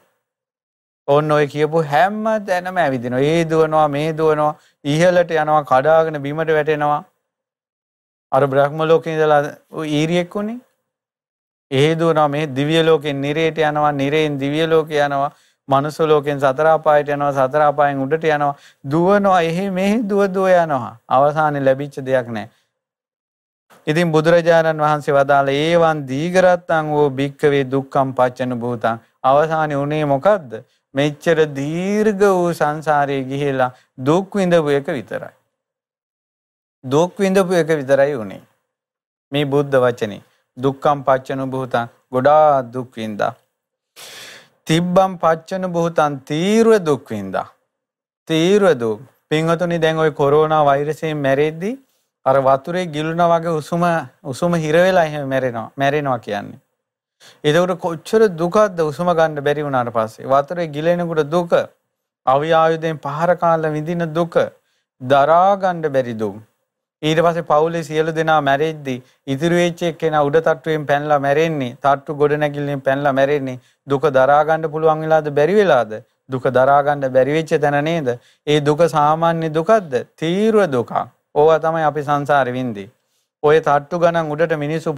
Speaker 1: ඔන්න ඔය කියපු හැම තැනම ඇවිදිනවා. ඒ දුවනවා මේ දුවනවා ඉහළට යනවා කඩාගෙන බිමට වැටෙනවා. අර බ්‍රහ්ම ලෝකේ ඉඳලා ඊරියෙක් උනේ. ඒ දුවනවා මේ දිව්‍ය ලෝකෙන් නිරේට යනවා නිරේන් දිව්‍ය ලෝකේ යනවා මනුස්ස ලෝකෙන් සතර අපායට යනවා සතර අපායෙන් උඩට යනවා. දුවනවා එහෙ මෙහෙ දුව දුව යනවා. අවසානයේ ලැබිච්ච දෙයක් නැහැ ඉතින් බුදුරජාණන් වහන්සේ වදාළ ඒවන් දීගරත්තං වූ භික්කවේ දුක්ඛම් පච්චන භූතං. අවසානයේ උනේ මොකද්ද? මෙච්චර දීර්ඝ වූ සංසාරයේ ගිහිලා දුක් විඳපු එක විතරයි. දුක් විඳපු එක විතරයි උනේ. මේ බුද්ධ වචනේ. දුක්ඛම් පච්චන භූතං ගොඩාක් දුක් විඳා. තිබ්බම් පච්චන බොහෝතන් තීරුව දුක් විඳා. තීරුව දුක්. පින්වතුනි දැන් ওই කොරෝනා වෛරසයෙන් මැරෙද්දි අර වතුරේ ගිලුණා වගේ උසුම උසුම හිර වෙලා එහෙම මැරෙනවා. මැරෙනවා කියන්නේ. ඒකට කොච්චර දුකක්ද උසුම ගන්න බැරි වුණාට පස්සේ. වතුරේ ගිලෙනකොට දුක, අවි ආයුධයෙන් පහර කාලා විඳින දුක, දරා ගන්න බැරි දුක්. ඊට පස්සේ පවුලේ සියලු දෙනා මැරෙද්දි ඉතිරි වෙච්ච එක්කෙනා උඩ තට්ටුවෙන් පැනලා මැරෙන්නේ තට්ටු ගොඩ නැගිල්ලෙන් පැනලා මැරෙන්නේ දුක දරා ගන්න පුළුවන් වෙලාද බැරි වෙලාද දුක දරා ගන්න බැරි වෙච්ච තැන නේද ඒ දුක සාමාන්‍ය දුකක්ද තීව්‍ර දුකක් ඕවා තමයි අපි සංසාරේ වින්දේ ඔය තට්ටු ගණන් උඩට මිනිස්සු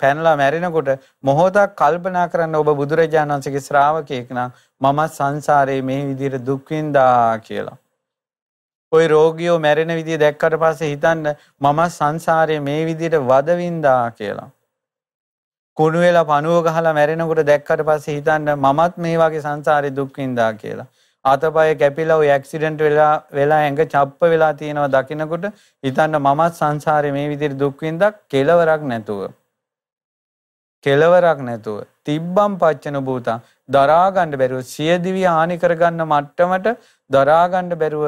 Speaker 1: පැනලා මැරෙනකොට මොහොතක් කල්පනා කරන්න ඔබ බුදුරජාණන් වහන්සේගේ ශ්‍රාවකයෙක් නම් මම සංසාරේ මේ විදිහට දුක් විඳා කියලා ওই රෝගියෝ මැරෙන විදිය දැක්කට පස්සේ හිතන්න මම සංසාරයේ මේ විදියට වදවින්දා කියලා. කුණු වෙලා පණුව ගහලා මැරෙනකොට දැක්කට පස්සේ හිතන්න මමත් මේ වගේ සංසාරේ දුක් විඳා කියලා. අතපය කැපිලා ওই ඇක්සිඩන්ට් වෙලා වෙලා ඇඟ චප්ප වෙලා තියෙනවා දකින්නකොට හිතන්න මමත් සංසාරේ මේ විදියට දුක් විඳා කෙලවරක් නැතුව. කෙලවරක් නැතුව තිබ්බම් පච්චන භූතං දරා ගන්න බැරුව සියදිවි හානි කරගන්න මට්ටමට දරා ගන්න බැරුව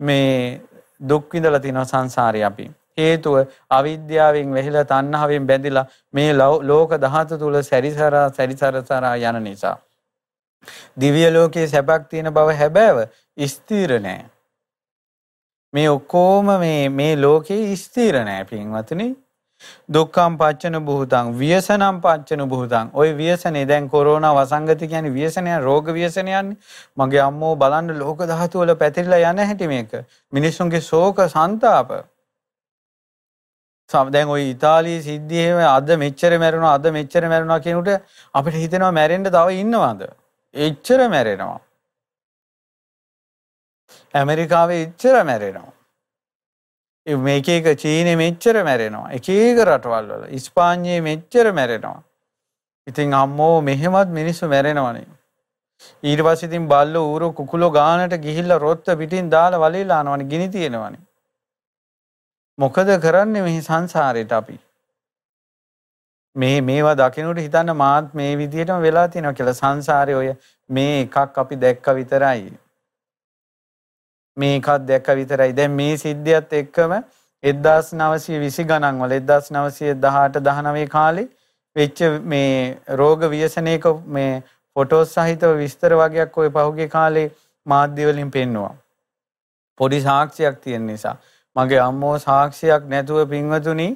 Speaker 1: මේ දුක් විඳලා තියෙනවා සංසාරේ අපි. හේතුව අවිද්‍යාවෙන් වැහිලා තණ්හාවෙන් බැඳිලා මේ ලෝක ධාතු තුල සැරිසරා සැරිසරසරා යන නිසා. දිව්‍ය ලෝකයේ සැපක් තියෙන බව හැබෑව ස්ථීර නෑ. මේ ඔක්කොම මේ මේ ලෝකයේ ස්ථීර නෑ පින්වතුනි. දුක්ඛම් පච්චන බුහතං ව්‍යසනම් පච්චන බුහතං. ওই ව්‍යසනේ දැන් කොරෝනා වසංගත කියන්නේ ව්‍යසනය රෝග ව්‍යසනයන්නේ මගේ අම්මෝ බලන්න ලෝක ධාතු වල පැතිරලා යන හැටි මේක. මිනිස්සුන්ගේ ශෝක සන්තාප. දැන් ওই ඉතාලි සිද්ධියේ අද මෙච්චර මැරුණා අද මෙච්චර මැරුණා කියනකොට අපිට හිතෙනවා මැරෙන්න තව ඉන්නවද? එච්චර මැරෙනවා ඇමරිකාවේ එච්චර මැරෙනවා මේක එක චීනේ මෙච්චර මැරෙනවා. එක එක රටවල් වල ඉස්පාඤ්ඤේ මෙච්චර මැරෙනවා. ඉතින් අම්මෝ මෙහෙමත් මිනිස්සු මැරෙනවනේ. ඊට පස්සේ ඉතින් බල්ලෝ ඌරෝ කුකුලෝ ගානට ගිහිල්ලා රොත්ත පිටින් දාලා වලීලා අනවනේ ගිනි තියෙනවනේ. මොකද කරන්නේ මේ සංසාරේට අපි? මේ මේවා දකිනකොට හිතන්න මාත් මේ විදිහටම වෙලා තියෙනවා කියලා සංසාරේ ඔය මේ එකක් අපි දැක්ක විතරයි. මේ එකක් දැක්ක විතරයි. දැන් මේ සිද්ධියත් එක්කම 1920 ගණන් වල 1918 19 කාලේ වෙච්ච මේ රෝග ව්‍යසනයක මේ ෆොටෝස් සහිතව විස්තර වගේක් ওই පහුගිය කාලේ මාධ්‍ය වලින් පෙන්නවා. පොඩි සාක්ෂියක් තියෙන නිසා මගේ අම්මෝ සාක්ෂියක් නැතුව පින්වතුනි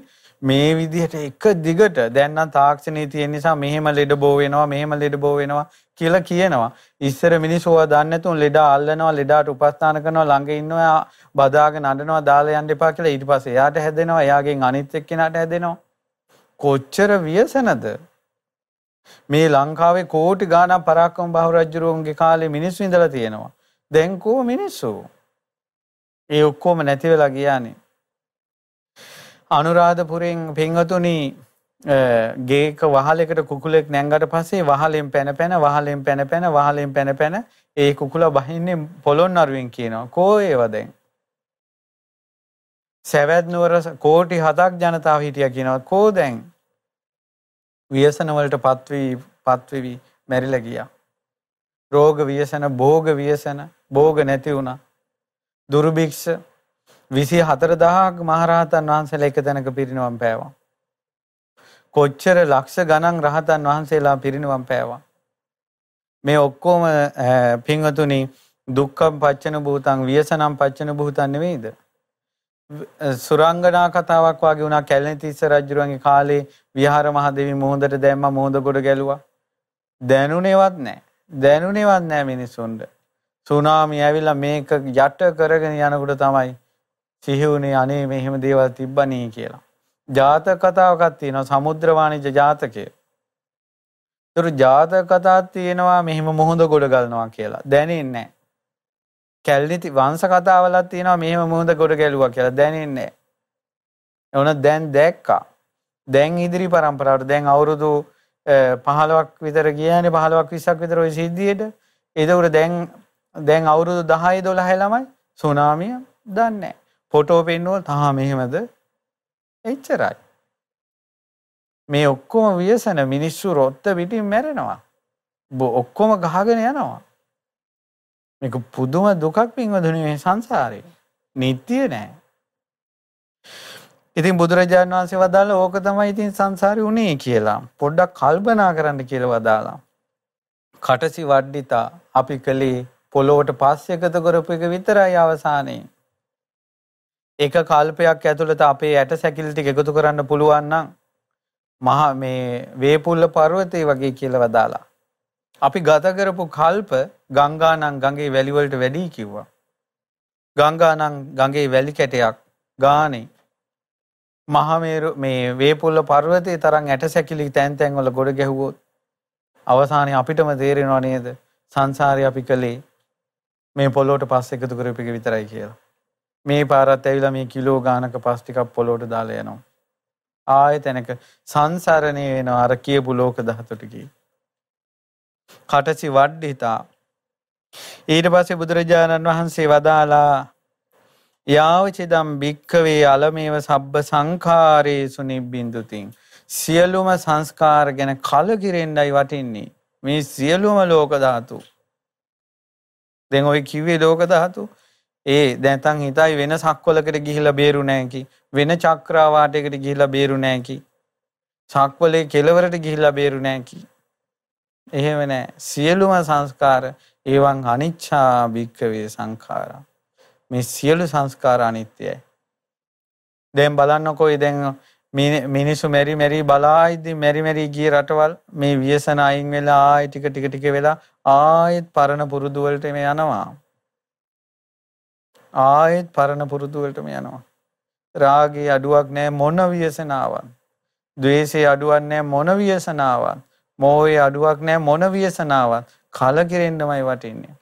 Speaker 1: මේ විදිහට එක දිගට දැන් නම් තාක්ෂණයේ තියෙන නිසා මෙහෙම ලෙඩ බෝ වෙනවා මෙහෙම ලෙඩ බෝ වෙනවා කියලා කියනවා. ඉස්සර මිනිස්සු ඔය දන්නේ නැතුන් ලෙඩ අල්ලනවා ලෙඩාට උපස්ථාන කරනවා ළඟ ඉන්නවා බදාගෙන අඬනවා දාලා යන්න එපා කියලා ඊට පස්සේ එයාට හැදෙනවා එයාගෙන් අනිත් එක්කෙනාට හැදෙනවා. කොච්චර ව්‍යසනද? මේ ලංකාවේ කෝටි ගාණක් පරාක්‍රම බහු රජුරුවන්ගේ කාලේ මිනිස්සු ඉඳලා තියෙනවා. දැන් කෝ මිනිස්සු? ඒ ඔක්කොම නැති වෙලා ගියානේ. අනුරාධපුරෙන් පින්වතුනි ගේක වහලයකට කුකුලෙක් නැංගට පස්සේ වහලෙන් පැන පැන වහලෙන් පැන පැන වහලෙන් පැන පැන ඒ කුකුලා බහින්නේ පොළොන් අරුවෙන් කියනවා. කෝ ඒව දැන්? සැවැත් නුවර කෝටි 7ක් ජනතාව හිටියා කියනවා. කෝ දැන්? ව්‍යසන වලට පත්වී පත්වෙවි මැරිලා ගියා. රෝග ව්‍යසන භෝග ව්‍යසන භෝග නැති වුණා. දුර්භික්ෂ විසි හතරදහක් මහරහතන් වහන්සේලා එක තැනක පිරිනිවන් පෑවා. කොච්චර ලක්ෂ ගණන් රහතන් වහන්සේලා පිරිනිවන් පෑවා. මේ ඔක්කොම පින්වතුනි දුක්ඛම් පච්චන භූතං ව්‍යසනම් පච්චන භූතං නෙවෙයිද? සුරංගනා කතාවක් වගේ වුණා කැලණිතිස්ස රජුගේ කාලේ විහාර මහදේවි මොහොතට දැම්ම මොහොත කොට ගැලුවා. දැනුනේවත් නැහැ. දැනුනේවත් නැහැ මිනිස්සුන්ට. සුනාමි ඇවිල්ලා මේක යට කරගෙන යනකොට තමයි සිහිවුනේ අනේ මෙහෙම දේවල් තිබ්බනේ කියලා. ජාතක කතාවක් තියෙනවා සමුද්‍ර වාණිජ ජාතකය. ඒතර ජාතක කතාවක් තියෙනවා මෙහෙම මොහොඳ ගොඩ ගලනවා කියලා. දැනෙන්නේ නැහැ. කැලණි වංශ කතාවලක් තියෙනවා මෙහෙම මොහොඳ ගොඩ ගැලුවා කියලා දැනෙන්නේ නැහැ. එවන දැන් දැක්කා. දැන් ඉදිරි પરම්පරාවට දැන් අවුරුදු 15ක් විතර ගියානේ 15ක් 20ක් විතර ওই සිද්ධියට. ඒදවර දැන් දැන් අවුරුදු 10 12 ළමයි සුනාමිය දන්නේ නැහැ. ෆොටෝ පෙන්නුවොත් තාම මෙහෙමද? එච්චරයි. මේ ඔක්කොම ව්‍යසන මිනිස්සු රොත්ත පිටින් මැරෙනවා. ඔක්කොම ගහගෙන යනවා. මේක පුදුම දුකක් පින්වතුනි මේ සංසාරේ. නිට්ටිය නෑ. ඉතින් බුදුරජාණන් වහන්සේ වදාළ ඕක තමයි ඉතින් සංසාරේ උනේ කියලා. පොඩ්ඩක් කල්පනා කරන්න කියලා වදාලා. කටසි වඩ්ඩිතා අපි කලේ පොළොවට පස් එකතු කරපු එක විතරයි අවසානයේ. එක කල්පයක් ඇතුළත අපේ ඇට සැකිලි ටික එකතු කරන්න පුළුවන් නම් මහා මේ වේපුල්ල පර්වතය වගේ කියලා වදාලා. අපි ගත කරපු කල්ප ගංගානම් ගඟේ වැලි වලට වැඩි කිව්වා. ගංගානම් ගඟේ වැලි කැටයක් ගානේ මහමේරු මේ වේපුල්ල පර්වතයේ තරම් ඇට සැකිලි තැන් තැන් වල ගොඩ ගැහුවොත් අවසානයේ අපිටම තේරෙනව නේද සංසාරේ අපි කළේ මේ පොළොවට පස් එකතු කරපු එක විතරයි කියලා. මේ පාරත් ඇවිල්ලා මේ කිලෝ ගානක පස් ටිකක් පොළොවට දාලා යනවා. ආයෙ තැනක සංසරණය වෙනවා අර කියපු ලෝක ධාතුට කටසි වඩ්ඩිතා ඊට පස්සේ බුදුරජාණන් වහන්සේ වදාලා යාවචිදම් භික්කවේ අලමේව සබ්බ සංඛාරේසු නිබ්බින්දුතින්. සියලුම සංස්කාර ගැන කලකිරෙන්නයි වටින්නේ. මේ සියලුම ලෝක ධාතු. දැන් ඔය කිව්වේ ලෝක ධාතු? ඒ දැන් හිතයි වෙන සක්වලකට ගිහිලා බේරු නැහැකි වෙන චක්‍රාවාටයකට ගිහිලා බේරු නැහැකි සක්වලේ කෙලවරට ගිහිලා බේරු නැහැකි එහෙම නැහැ සියලුම සංස්කාර ඒවන් අනිච්චා භික්කවේ සංඛාරා. මේ සියලු සංස්කාර අනිත්‍යයි. දැන් බලන්නකෝ දැන් මිනිස්සු මෙරි මෙරි බලා ඉදි මෙරි මෙරි ගිය රටවල් මේ ව්‍යසන අයින් වෙලා ආයෙ ටික ටික ටික වෙලා ආයෙත් පරණ පුරුදු වලට මේ යනවා. ආයෙත් පරණ පුරුදු වලටම යනවා. රාගේ අඩුවක් නැහැ මොන ව්‍යසනාවක්. ද්වේෂයේ අඩුවක් නැහැ මොන ව්‍යසනාවක්. මෝහයේ අඩුවක් නැහැ මොන ව්‍යසනාවක්. කලකිරෙන්නමයි වටින්නේ.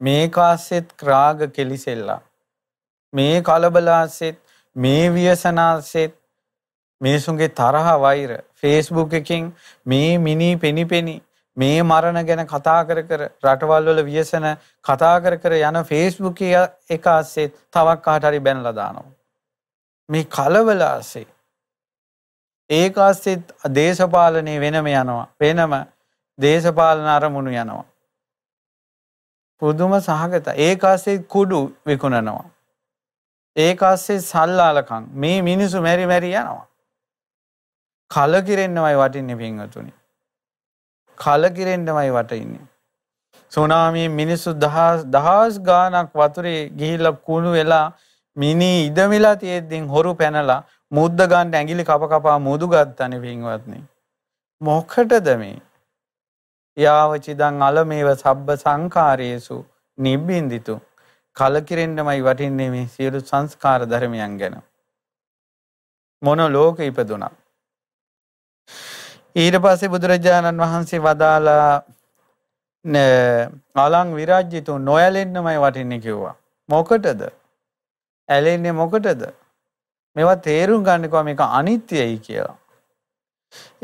Speaker 1: මේ කාස්සෙත් රාග කෙලිසෙල්ලා. මේ කලබලාසෙත් මේ ව්‍යසනාසෙත් මිනිසුන්ගේ තරහ වෛර. ෆේස්බුක් එකකින් මේ මිනි පෙනි පෙනි මේ මරණ ගැන කතා කර කර රටවල් වල ව්‍යසන කතා කර කර යන ෆේස්බුක් එක ASCII තවක් කාට හරි බැනලා දානවා. මේ කලබල ASCII ඒක ASCII දේශපාලනයේ වෙනම යනවා. වෙනම දේශපාලන අරමුණු යනවා. පුදුම සහගත ඒක ASCII කුඩු විකුණනවා. ඒක ASCII සල්ලාලකම් මේ මිනිසු මෙරි මෙරි යනවා. කලකිරෙන්නමයි වටින්නේ පින්වතුනි. කලකිරෙන්නමයි වටින්නේ. සුනාමියේ මිනිස්සු දහස් දහස් ගාණක් වතුරේ ගිහිල්ලා කුණු වෙලා මිනි ඉදමිලා තියෙද්දින් හොරු පැනලා මුද්ද ගන්න ඇඟිලි කප කපා මුදු ගත්තනේ පින්වත්නි. මොකටද මේ? යාවචිදං අලමේව සබ්බ සංකාරයේසු නිබ්බින්දිතු කලකිරෙන්නමයි වටින්නේ මේ සියලු සංස්කාර ධර්මයන් ගැන. මොන ලෝක ඉපදුනා ඊට පස්සේ බුදුරජාණන් වහන්සේ වදාලා අලං විරාජ්‍යතු නොයැලෙන්නමයි වටින්නේ කිව්වා. මොකටද? ඇලෙන්නේ මොකටද? මේවා තේරුම් ගන්නකෝ මේක අනිත්‍යයි කියලා.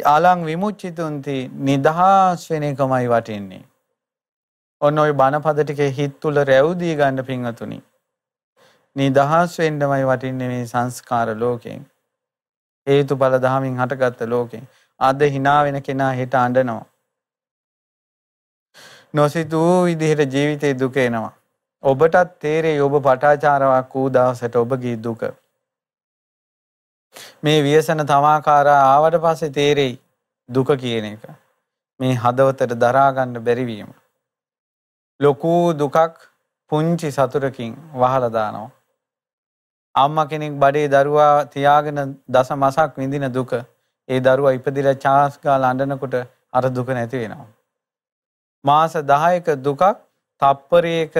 Speaker 1: අලං විමුච්චිතුන්ති නිදහස් වෙන එකමයි වටින්නේ. ඔන්න ඔය බණපද ටිකේ හිත් තුල රැවුදී ගන්න පිංගතුනි. නිදහස් වෙන්නමයි වටින්නේ මේ සංස්කාර ලෝකෙන්. හේතුඵල ධහමින් හටගත්ත ලෝකෙන්. අද hina වෙන කෙනා හෙට අඬනවා. නොසිතූ විදිහට ජීවිතේ දුක එනවා. ඔබටත් තේරෙයි ඔබ පටාචාරාවක් වූ දවසට ඔබගේ දුක. මේ ව්‍යසන තමාකාරා ආවට පස්සේ තේරෙයි දුක කියන එක. මේ හදවතට දරා ගන්න බැරි වීම. ලොකු දුකක් පුංචි සතුටකින් වහලා දානවා. අම්මා කෙනෙක් බඩේ දරුවා තියාගෙන දස මාසක් විඳින දුක ඒ දරුවා ඉපදිලා චාස් ගාලා අඬනකොට අර දුක නැති වෙනවා. මාස 10ක දුකක් තප්පරයක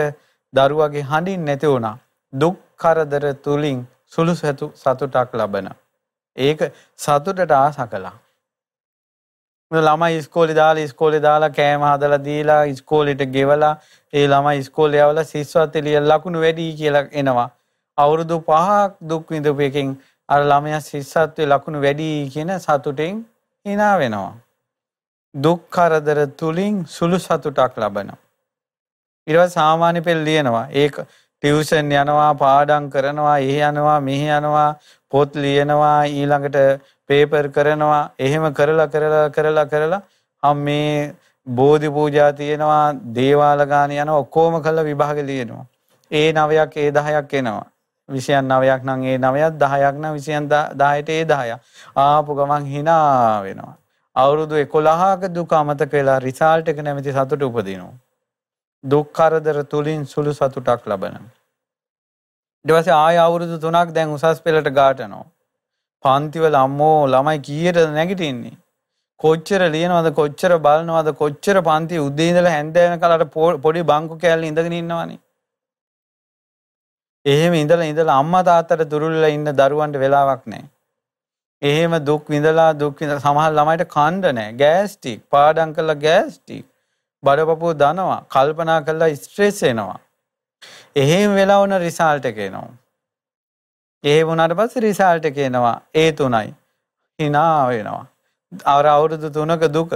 Speaker 1: දරුවගේ හඬින් නැති වුණා. දුක් කරදර තුලින් සුළු සතුටක් ලබන. ඒක සතුටට ආස කළා. ළමයි ඉස්කෝලේ දාලා ඉස්කෝලේ දාලා කෑම හදලා දීලා ඉස්කෝලේට ගෙවලා ඒ ළමයි ඉස්කෝලේ යවලා සිස්වත් එළිය ලකුණු වැඩි කියලා එනවා. අවුරුදු 5ක් දුක් විඳපු එකෙන් අර ළමයා සිස්සත්වේ ලකුණු වැඩි කියන සතුටෙන් hina වෙනවා. දුක් කරදර තුලින් සුළු සතුටක් ලබනවා. ඊට සාමාන්‍ය පෙළ ලියනවා. ඒක ටියුෂන් යනවා, පාඩම් කරනවා, එහි යනවා, මෙහි යනවා, පොත් ලියනවා, ඊළඟට පේපර් කරනවා. එහෙම කරලා කරලා කරලා කරලා මේ බෝධි පූජා තියෙනවා, දේවාල ගාන යනවා, ඔක්කොම කළා විභාග ලියනවා. ඒ 9ක් ඒ 10ක් එනවා. විෂයන් 9ක් නම් ඒ 9ක් 10ක් නම් විෂයන් 10ට ඒ 10ක්. ආපු ගමන් hina වෙනවා. අවුරුදු 11ක දුක අමතක වෙලා රිසල්ට් එක නැමැති සතුට උපදිනවා. දුක් කරදර තුලින් සුළු සතුටක් ලබනවා. ඊට පස්සේ ආය අවුරුදු 3ක් දැන් උසස් පෙළට ගාටනවා. පන්තිවල අම්මෝ ළමයි කීයටද නැගිටින්නේ? කොච්චර ලියනවද කොච්චර බලනවද කොච්චර පන්ති උදේ ඉඳලා හැන්ද වෙනකල් අර පොඩි බංකු කෑල්ල ඉඳගෙන ඉන්නවනේ. එහෙම ඉඳලා ඉඳලා අම්මා තාත්තට දුරුල්ලා ඉන්න දරුවන්ට වෙලාවක් නැහැ. එහෙම දුක් විඳලා දුක් විඳලා සමහර ළමයිට කණ්ඩ නැහැ. ගෑස්ටික් පාඩම් කරලා ගෑස්ටික් බඩපපුව දනවා. කල්පනා කරලා ස්ට්‍රෙස් එනවා. එහෙම වෙලා වුණ රිසල්ට් එක එනවා. එහෙම වුණාට පස්සේ රිසල්ට් එක එනවා. ඒ තුනයි. hina වෙනවා. අර අවුරුදු 3ක දුක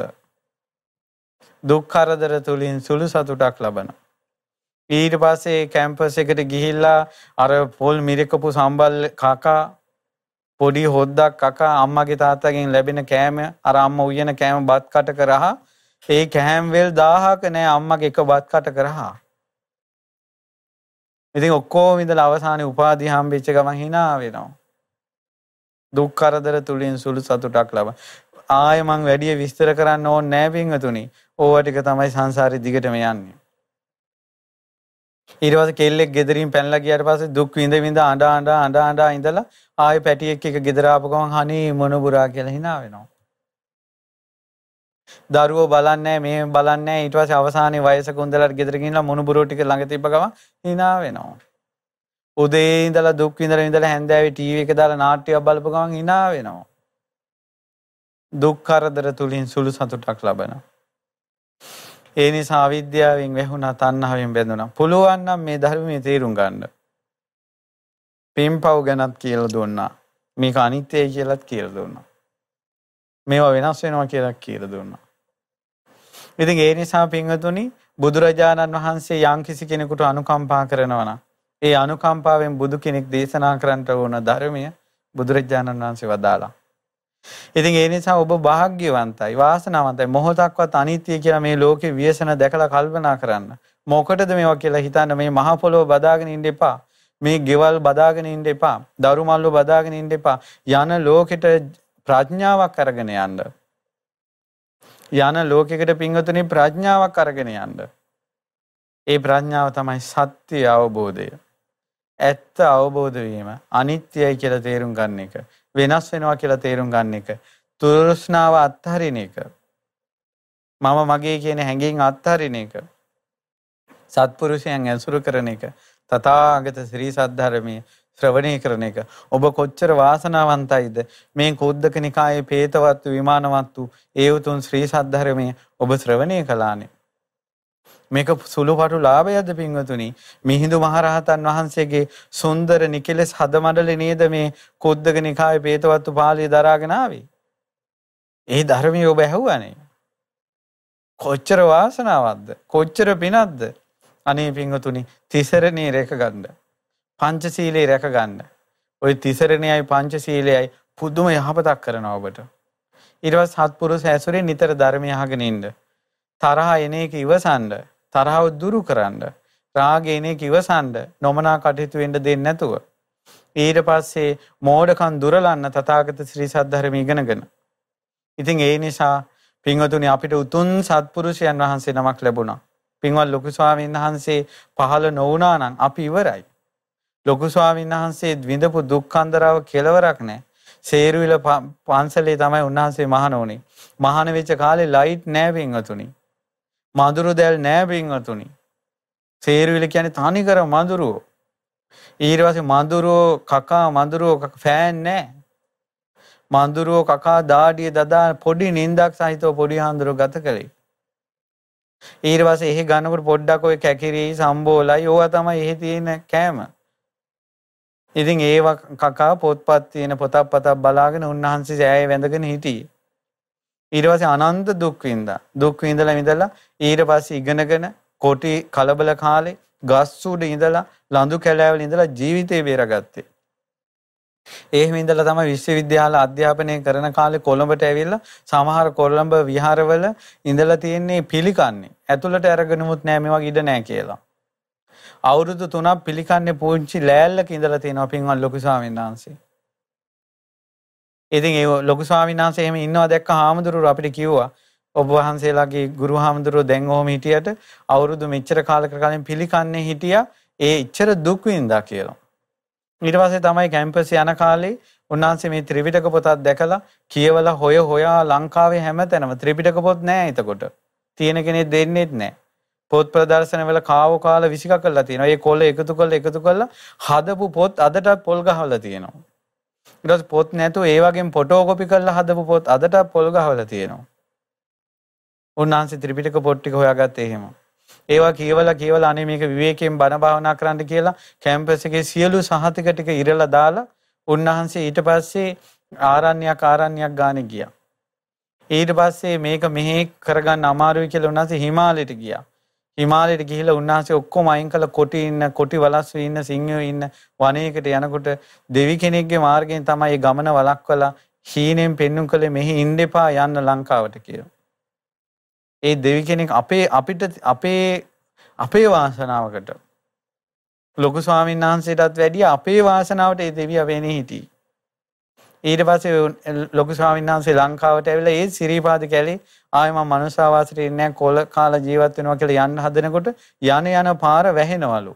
Speaker 1: දුක් කරදර තුලින් සුළු සතුටක් ලබනවා. ඊට පස්සේ කැම්පස් එකට ගිහිල්ලා අර පොල් මිරිකපු සම්බල් කකා පොඩි හොද්දක් කකා අම්මගේ තාත්තගෙන් ලැබෙන කෑම අර අම්මා උයන කෑම බත් කට කරහා ඒ කෑම් වෙල් 1000ක නෑ අම්මගේ එක බත් කට කරහා ඉතින් ඔක්කොම ඉඳලා අවසානයේ උපාධිය හම්බෙච්ච ගමන් hina වෙනවා. දුක් කරදර තුලින් සුළු සතුටක් ලබන ආයෙ මං වැඩි විස්තර කරන්න ඕනේ නෑ පින්වතුනි. ඕවා ටික තමයි සංසාරේ දිගටම යන්නේ. ඊට පස්සේ කෙල්ලෙක් ගෙදරින් පැනලා ගියාට පස්සේ දුක් විඳ විඳ අඬ අඬ අඬ අඬ ඉඳලා ආයෙ පැටියෙක් එක ගෙදර ආපු ගමන් අනේ මොන බුරා කියලා hina වෙනවා. දරුවෝ බලන්නේ මේ බලන්නේ ඊට පස්සේ අවසානයේ වයසක උන්දලට ගෙදර ගිහින්ලා මොනුබුරෝ ටික ළඟ තිබ්බ ගමන් hina වෙනවා. උදේ ඉඳලා දුක් විඳලා ඉඳලා හැන්දෑවේ ටීවී එක දාලා නාට්‍යයක් බලපු ගමන් hina වෙනවා. දුක් කරදර තුලින් සුළු සතුටක් ලබනවා. ඒ නිසා අවිද්‍යාවෙන් වැහුණා තණ්හාවෙන් බැඳුණා. පුළුවන් නම් මේ ධර්මයේ තේරුම් ගන්න. පින්පව් ගැනත් කියලා දුන්නා. මේක අනිත්‍යයි කියලාත් කියලා දුන්නා. මේවා වෙනස් වෙනවා කියලා කියලා දුන්නා. ඉතින් ඒ නිසා පින්වතුනි බුදුරජාණන් වහන්සේ යම්කිසි කෙනෙකුට අනුකම්පා කරනවා නම් ඒ අනුකම්පාවෙන් බුදු කෙනෙක් දේශනා කරන්නට ඕන ධර්මය බුදුරජාණන් වහන්සේ වදාලා. ඉතින් ඒ නිසා ඔබ වාග්යවන්තයි වාසනාවන්තයි මොහොතක්වත් අනිත්‍ය කියලා මේ ලෝකේ ව්‍යසන දැකලා කල්පනා කරන්න. මොකටද මේවා කියලා හිතන්න මේ මහ පොළොව බදාගෙන ඉන්න එපා. මේ ගෙවල් බදාගෙන ඉන්න එපා. දරු මල්ලෝ බදාගෙන ඉන්න එපා. යන ලෝකෙට ප්‍රඥාවක් අරගෙන යන්න. යන ලෝකයකට පින්වතුනි ප්‍රඥාවක් අරගෙන යන්න. ඒ ප්‍රඥාව තමයි සත්‍ය අවබෝධය. ඇත්ත අවබෝධ වීම අනිත්‍යයි කියලා තේරුම් ගන්න එක. වෙනස් වෙනවා කියලා තේරුම් ගන්න එක. තෘෂ්ණාව අත්හරින එක. මම මගේ කියන හැඟීම් අත්හරින එක. සත්පුරුෂයන් ඇසුරු කරන එක. තථාගත ශ්‍රී සද්ධර්මයේ ශ්‍රවණය කරන එක. ඔබ කොච්චර වාසනාවන්තයිද මේ කුද්දක නිකායේ පේතවත්තු විමානවත්තු ඒ උතුම් ශ්‍රී සද්ධර්මයේ ඔබ ශ්‍රවණය කළානේ. මේක සුළුපටු ලාභයක්ද පින්වතුනි? මිහිඳු මහරහතන් වහන්සේගේ සුන්දර නිකලස් හදමඩලේ නේද මේ කොද්දක නිකායේ පේතවත්තු පාළිය දරාගෙන ආවේ? ඒ ධර්මයේ ඔබ ඇහුවානේ. කොච්චර වාසනාවක්ද කොච්චර පිනක්ද? අනේ පින්වතුනි තිසරණේ රැක ගන්න පංචශීලයේ රැක ගන්න ওই තිසරණේයි පංචශීලයයි පුදුම යහපතක් කරනවා ඔබට. ඊට පස්සේ සත්පුරුෂ ඇසුරෙන් නිතර ධර්මය අහගෙන ඉන්න. තරහ එන එක ඉවසන්න. තරහව දුරු කරන්න රාගේනේ කිවසන්ඩ නොමනා කටයුතු වෙන්න දෙන්නේ නැතුව. ඊට පස්සේ මෝඩකම් දුරලන්න තථාගත ශ්‍රී සද්ධර්ම ඉගෙනගෙන. ඉතින් ඒ නිසා පින්වතුනි අපිට උතුම් සත්පුරුෂයන් වහන්සේ නමක් ලැබුණා. පින්වත් ලොකු ස්වාමීන් වහන්සේ පහළ නොවුණා නම් අපි ඉවරයි. ලොකු ස්වාමීන් වහන්සේ විඳපු දුක්ඛන්දරාව කෙලවරක් නැහැ සේරුවිල පන්සලේ තමයි උන්වහන්සේ මහාන වුණේ. මහාන වෙච්ච කාලේ ලයිට් නැහැ පින්වතුනි. මදුරු දැල් නෑ පින්වතුනි. සේරුවිල කියන්නේ තනිකර මදුරුවෝ. ඊට පස්සේ මදුරුවෝ කකා මදුරුවෝ ෆෑන් නෑ. මන්දුරුවෝ කකා දාඩිය දදා පොඩි නින්දක් සහිතව පොඩි හාමුදුරුවෝ ගත කළේ. ඊට පස්සේ එහෙ ගන්නකොට පොඩ්ඩක් ඔය කැකිරි සම්බෝලයි ඕවා තමයි එහෙ තියෙන කෑම. ඉතින් ඒව කකා පොත්පත් තියෙන පොතක් පතක් බලාගෙන උන්වහන්සේ සෑය වැඳගෙන හිටියේ. ඊට පස්සේ අනන්ත දුක් විඳා. දුක් විඳලා ඉඳලා ඊට පස්සේ ඉගෙනගෙන කොටි කලබල කාලේ ගස් උඩ ඉඳලා ලඳු කැලෑවල ඉඳලා ජීවිතේ බේරගත්තේ. එහෙම ඉඳලා තමයි විශ්වවිද්‍යාල අධ්‍යාපනය කරන කාලේ කොළඹට ඇවිල්ලා සමහර කොළඹ විහාරවල ඉඳලා තියෙන්නේ පිළිකන්නේ. ඇතුළට අරගෙනමුත් නෑ මේ වගේ ඉඩ නෑ කියලා. අවුරුදු 3ක් පිළිකන්නේ පුංචි ලෑල්ලක ඉඳලා තියෙනවා පින්වත් ලොකු ස්වාමීන් වහන්සේ. ඉතින් ඒ ලොකු ස්වාමීන් වහන්සේ එහෙම ඉන්නවා දැක්ක හාමුදුරුවෝ අපිට කිව්වා ඔබ වහන්සේලාගේ ගුරු හාමුදුරුවෝ දැන් ඔහොම හිටියට අවුරුදු මෙච්චර කාලයකට කලින් පිළිකන්නේ හිටියා ඒ ඉච්චර දුක් විඳා කියලා. ඊට පස්සේ තමයි කැම්පස් යන කාලේ උන්වහන්සේ මේ ත්‍රිපිටක පොතක් දැකලා කියවලා හොය හොයා ලංකාවේ හැමතැනම ත්‍රිපිටක පොත් නෑ එතකොට. තියෙන කෙනෙක් දෙන්නෙත් නෑ. පොත් ප්‍රදර්ශනවල කාව කාලා විසික කරලා තියෙනවා. ඒ කොළ එකතු කරලා එකතු කරලා හදපු පොත් අදටත් පොල් ගහලා තියෙනවා. ඊට පස්සේ පොත් නැතුව ඒ වගේම ෆොටෝකොපි කරලා හදපු පොත් අදටත් පොල් ගහලා තියෙනවා. උන්වහන්සේ ත්‍රිපිටක පොත් ටික හොයාගත්තේ එහෙම. ඒවා කියවලා කියවලා අනේ මේක විවේකයෙන් බණ භාවනා කරන්න කියලා කැම්පස් එකේ සියලු සහතික ටික ඉරලා දාලා උන්වහන්සේ ඊට පස්සේ ආරණ්‍යයක් ආරණ්‍යයක් ගානේ ගියා. ඊට පස්සේ මේක මෙහෙ කරගන්න අමාරුයි කියලා උන්වහන්සේ හිමාලයට ගියා. හිමාලයට ගිහිල්ලා උන්වහන්සේ ඔක්කොම අයින් කළ කොටි ඉන්න කොටි වලස්සු ඉන්න සිංහයෝ ඉන්න වනයේකට යනකොට දෙවි කෙනෙක්ගේ මාර්ගයෙන් තමයි ගමන වළක්වලා හීනෙන් පෙන්눔 කළේ මෙහි ඉන්න එපා යන්න ලංකාවට කියලා. ඒ දෙවි කෙනෙක් අපේ අපිට අපේ අපේ වාසනාවකට ලොකු ස්වාමීන් වහන්සේටත් වැඩිය අපේ වාසනාවට ඒ දෙවියා වෙන්නේ හිටියේ. ඊට පස්සේ ලොකු ස්වාමීන් වහන්සේ ලංකාවට ඇවිල්ලා ඒ සිරිපාද කැලේ ආයෙ මම මනුස්සාවාසයට ඉන්නේ කොල කාලා ජීවත් වෙනවා කියලා යන්න හදනකොට යන යන පාර වැහෙනවලු.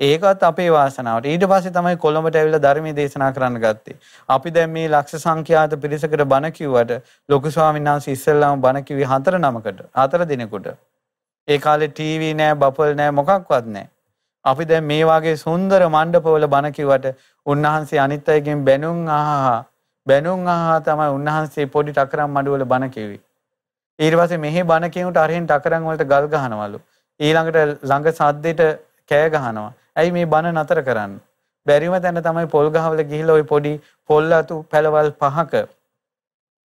Speaker 1: ඒකත් අපේ වාසනාවට. ඊට පස්සේ තමයි කොළඹට ඇවිල්ලා ධර්මයේ දේශනා කරන්න ගත්තේ. අපි දැන් මේ ලක්ෂ සංඛ්‍යාත පිරිසකට බණ කිව්වට ලොකු ස්වාමීන් වහන්සේ ඉස්සෙල්ලාම බණ කිව්වේ හතර නමකට, හතර දිනකට. ඒ කාලේ ටීවී නෑ, බපල් නෑ, මොකක්වත් නෑ. අපි දැන් මේ වගේ සුන්දර මණ්ඩපවල බණ කිව්වට උන්වහන්සේ අනිත් අයගෙන් බැනුම් අහහා බැනුම් අහහා තමයි උන්වහන්සේ පොඩි ටකරම් මඩුවල බණ කිව්වේ. ඊට පස්සේ මෙහි බණ කියනට අරහෙන් ටකරම් වලට ගල් ගහනවලු. ඊළඟට ළඟ සද්දෙට කෑ ගහනවා. ඇයි මේ බණ නතර කරන්න? බැරිම තැන තමයි පොල් ගහවල ගිහිල්ලා ওই පොඩි පොල් අතු පැලවල් පහක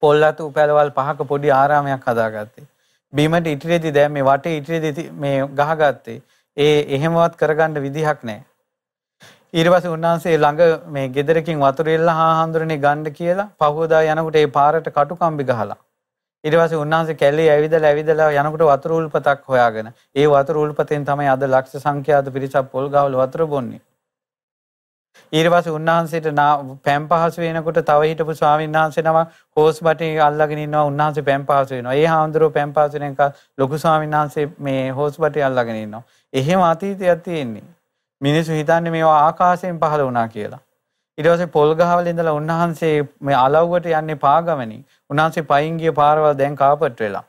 Speaker 1: පොල් අතු පැලවල් පහක පොඩි ආරාමයක් හදාගත්තේ. බීමට ඉටිරෙදි දැන් මේ වටේ ඉටිරෙදි මේ ගහගත්තේ. ඒ එහෙමවත් කරගන්න විදිහක් නැහැ. ඊට පස්සේ උන්වහන්සේ ළඟ මේ ගෙදරකින් වතුර එල්ල හාහඳුරනේ ගන්න කියලා පහවදා යනකොට ඒ පාරට කටුකම්බි ගහලා ඊට පස්සේ උන්වහන්සේ කැලේ ඇවිදලා ඇවිදලා යනකොට වතුර උල්පතක් හොයාගෙන ඒ වතුර උල්පතෙන් තමයි අද ලක්ෂ සංඛ්‍යාත පිරිසක් පොල් ගහවල වතුර බොන්නේ. ඊට පස්සේ උන්වහන්සේට පැම් පහසු වෙනකොට තව හිටපු ස්වාමීන් වහන්සේ නම හෝස් බටේ අල්ලගෙන ඉන්නවා උන්වහන්සේ පැම් පහසු වෙනවා. ඒ හාමුදුරුවෝ පැම් පහසු වෙනක ලොකු ස්වාමීන් වහන්සේ මේ හෝස් බටේ අල්ලගෙන ඉන්නවා. එහෙම අතීතයක් තියෙන්නේ. මිනිස්සු හිතන්නේ මේවා ආකාශයෙන් පහළ වුණා කියලා. ඊට පස්සේ පොල් ගහවල ඉඳලා උන්වහන්සේ මේ අලව්වට යන්නේ පාගමනින්. උන්වහන්සේ පයින් ගිය පාරවල් දැන් කාපට් වෙලා.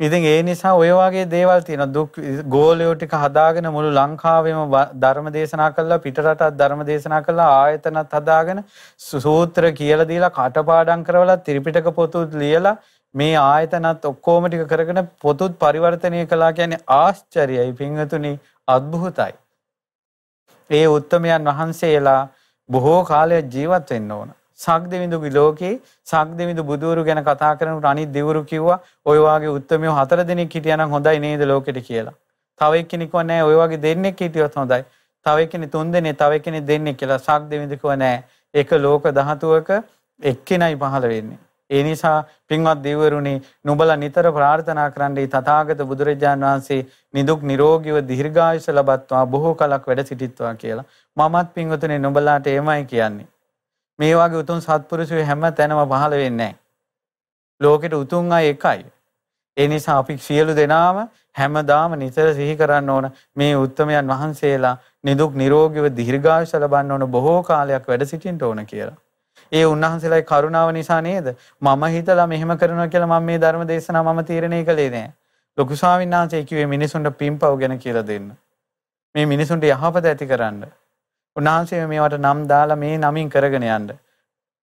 Speaker 1: ඉතින් ඒ නිසා ඔය වගේ දේවල් තියෙනවා. දුක් ගෝලයෝ ටික හදාගෙන මුළු ලංකාවෙම ධර්ම දේශනා කළා පිටරටත් ධර්ම දේශනා කළා ආයතනත් හදාගෙන සූත්‍ර කියලා දීලා කටපාඩම් කරවලා ත්‍රිපිටක පොතුත් ලියලා මේ ආයතනත් ඔක්කොම ටික කරගෙන පොතුත් පරිවර්තනය කළා කියන්නේ ආශ්චර්යයි පින්වතුනි අద్භූතයි. ඒ උත්තමයන් වහන්සේලා බොහෝ කාලයක් ජීවත් වෙන්න ඕන. සක්දෙවිඳුගේ ලෝකේ සක්දෙවිඳු බුදුවරු ගැන කතා කරනකොට අනිත් දෙවරු කිව්වා ඔය වාගේ උත්තමයෝ හතර දෙනෙක් හිටියනම් හොඳයි නේද ලෝකෙට කියලා. තව එක්කෙනෙක් කිව්වා නෑ ඔය වාගේ දෙන්නෙක් හිටියොත් හොඳයි. තව එක්කෙනෙක් තුන් දෙනෙක් තව එක්කෙනෙක් දෙන්නෙක් කියලා සක්දෙවිඳු කිව්වා නෑ. ඒක ලෝක ධාතුවක එක්කෙනයි පහළ වෙන්නේ. ඒ නිසා පින්වත් දෙවිවරුනි නුඹලා නිතර ප්‍රාර්ථනා කරන්නේ තථාගත බුදුරජාන් වහන්සේ නිදුක් නිරෝගීව දීර්ඝායුෂ ලබත්වා බොහෝ කලක් වැඩ සිටිත්වා කියලා. මමත් පින්වතුනි නුඹලාට එමය කියන්නේ. මේ වගේ උතුම් සත්පුරුෂයෝ හැම තැනම පහළ වෙන්නේ නැහැ. ලෝකෙට උතුම් අය එකයි. ඒ නිසා අපි සියලු දෙනාම හැමදාම නිතර සිහි කරන්න ඕන මේ උත්තමයන් වහන්සේලා නිදුක් නිරෝගීව දීර්ඝායුෂ ලබන්න ඕන බොහෝ කාලයක් වැඩ සිටින්න ඕන කියලා. ඒ උන්වහන්සේලාගේ කරුණාව නිසා නේද? මම හිතලා මෙහෙම කරනවා කියලා මම මේ ධර්ම දේශනාව මම තීරණය කළේ නෑ. ලොකු ස්වාමීන් වහන්සේ කිව්වේ මිනිසුන්ට පින්පව් ගැන කියලා දෙන්න. මේ මිනිසුන්ට යහපත ඇති කරන්න. උන්වහන්සේ මේවට නම් දාලා මේ නමින් කරගෙන යන්න.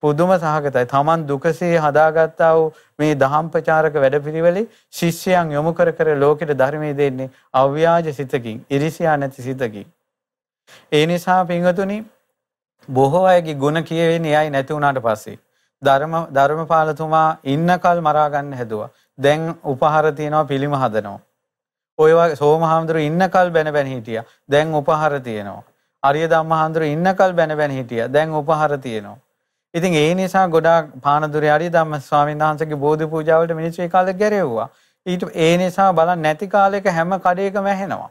Speaker 1: පුදුම සහගතයි. Taman දුකසේ හදාගත්තා වූ මේ දහම් ප්‍රචාරක වැඩපිළිවෙලේ ශිෂ්‍යයන් යොමු කර කර ලෝකෙට ධර්මයේ දෙන්නේ අව්‍යාජ සිතකින්, ඉරිසියා නැති සිතකින්. ඒ නිසා පින්වතුනි බොහෝ අයගේ ಗುಣ කියවෙන්නේ එයයි නැති වුණාට පස්සේ ධර්ම ධර්මපාලතුමා ඉන්නකල් මරා ගන්න හැදුවා. දැන් උපහාර තියනවා පිළිම හදනවා. ඔය වගේ සෝමහාමුදුරු ඉන්නකල් බැන බැන හිටියා. දැන් උපහාර තියෙනවා. අරිය ධම්මහාමුදුරු ඉන්නකල් බැන බැන හිටියා. දැන් උපහාර තියෙනවා. ඉතින් ඒ නිසා ගොඩාක් පානදුරේ අරිය ධම්ම ස්වාමීන් වහන්සේගේ බෝධි පූජාවලට මිනිස්සු ඒ කාලේ ගැරෙව්වා. ඊට ඒ නිසා බලන්න නැති කාලෙක හැම කඩේකම ඇහෙනවා.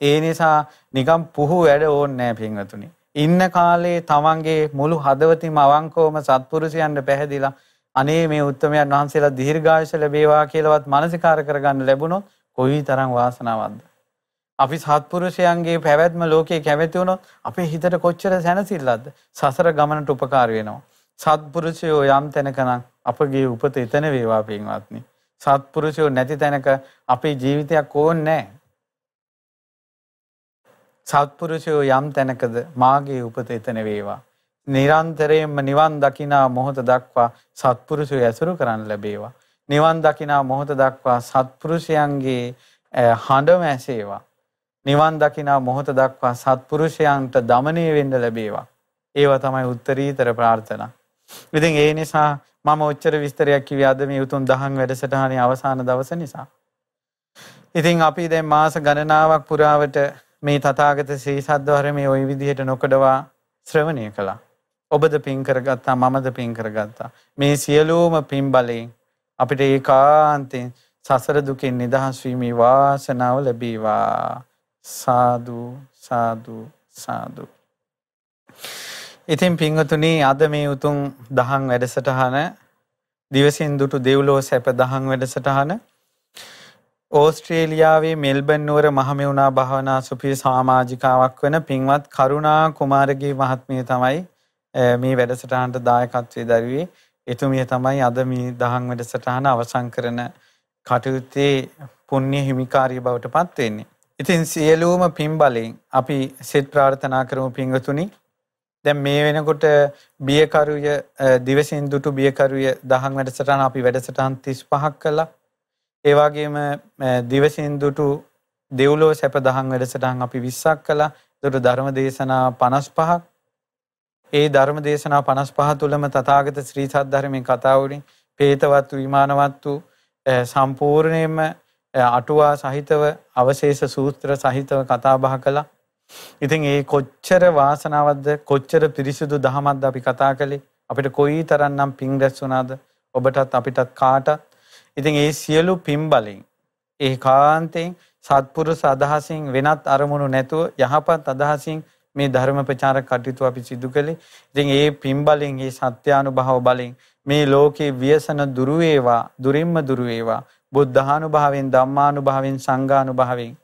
Speaker 1: ඒ නිසා නිකම් පුහු වැඩ ඕනේ නැහැ පින්වතුනි. ඉන්න කාලේ තමන්ගේ මුළු හදවතින්ම අවංකවම සත්පුරුෂයන්ට පැහැදිලා අනේ මේ උත්තමයන් වහන්සේලා දීර්ඝායුෂ ලැබේවා කියලාවත් මානසිකාර කරගන්න ලැබුණොත් කොයිතරම් වාසනාවක්ද? අපි සත්පුරුෂයන්ගේ පැවැත්ම ලෝකේ කැමති වුණොත් අපේ හිතට කොච්චර සැනසෙල්ලක්ද? සසර ගමනට උපකාර වෙනවා. සත්පුරුෂයෝ යම් තැනකනම් අපගේ උපත එතන වේවා පින්වත්නි. සත්පුරුෂයෝ නැති තැනක අපේ ජීවිතයක් ඕනේ නැහැ. සත්පුරුෂයෝ යම් තැනකද මාගේ උපත එතන වේවා. නිරන්තරයෙන්ම නිවන් දකිනා මොහොත දක්වා සත්පුරුෂයෝ ඇසුරු කරන්න ලැබේවා. නිවන් දකිනා මොහොත දක්වා සත්පුරුෂයන්ගේ හඬම ඇසේවා. නිවන් දකිනා මොහොත දක්වා සත්පුරුෂයන්ට দমনය වෙන්න ලැබේවා. ඒව තමයි උත්තරීතර ප්‍රාර්ථනා. ඉතින් ඒ නිසා මම ඔච්චර විස්තරයක් කිව්වේ අද මේ උතුම් දහම් වැඩසටහනේ අවසාන දවස නිසා. ඉතින් අපි දැන් මාස ගණනාවක් පුරාවට මේ තථාගත ශ්‍රී සද්ධර්මයේ ওই විදිහට නොකඩවා ශ්‍රවණය කළා. ඔබද පින් කරගත්තා මමද පින් කරගත්තා. මේ සියලුම පින් බලයෙන් අපිට ඒකාන්තයෙන් සසර දුකින් නිදහස් වීමේ වාසනාව ලැබේවා. සාදු සාදු සාදු. ඉතින් පින්වතුනි අද මේ උතුම් දහම් වැඩසටහන දිවසින් දුටු දෙව්ලෝ සැප දහම් වැඩසටහන ඕස්ට්‍රේලියාවේ මෙල්බන් නුවර මහමෙවුනා භාවනා සුපිරි සමාජිකාවක් වෙන පින්වත් කරුණා කුමාරගේ මහත්මිය තමයි මේ වැඩසටහනට දායකත්වයේ දරුවේ. එතුමිය තමයි අද මේ දහම් වැඩසටහන අවසන් කරන කටයුත්තේ පුණ්‍ය හිමිකාරිය බවට පත් වෙන්නේ. ඉතින් සියලුම පින් බලෙන් අපි සෙත් ප්‍රාර්ථනා කරමු පින්වතුනි. දැන් මේ වෙනකොට බියකරුය දිවසින් දුටු බියකරුය දහම් වැඩසටහන අපි වැඩසටහන් 35ක් කළා. ඒ වගේම දිවසින් දුටු දෙව්ලෝ සැප දහම් වැඩසටහන් අපි 20ක් කළා. ඒතර ධර්ම දේශනා 55ක්. ඒ ධර්ම දේශනා 55 තුලම තථාගත ශ්‍රී සද්ධර්මයෙන් කතා වුණේ පේතවත් විමානවත් වූ සම්පූර්ණයෙන්ම අටුවා සහිතව අවශේෂ සූත්‍ර සහිතව කතා බහ කළා. ඉතින් ඒ කොච්චර වාසනාවක්ද කොච්චර පිරිසිදු දහමක්ද අපි කතා කළේ අපිට කොයි තරම්නම් පිං දැස් වුණාද ඔබටත් අපිටත් කාටත් ඉතින් ඒ සියලු පින් බලෙන් ඒකාන්තයෙන් සත්පුරුෂ අදහසින් වෙනත් අරමුණු නැතුව යහපත් අදහසින් මේ ධර්ම ප්‍රචාරක කටයුතු අපි සිදු කළේ. ඉතින් ඒ පින් බලෙන් ඒ සත්‍යානුභව බලෙන් මේ ලෝකේ ව්‍යසන දුරු වේවා, දුරින්ම දුරු වේවා. බුද්ධානුභාවයෙන්, ධම්මානුභාවයෙන්, සංඝානුභාවයෙන්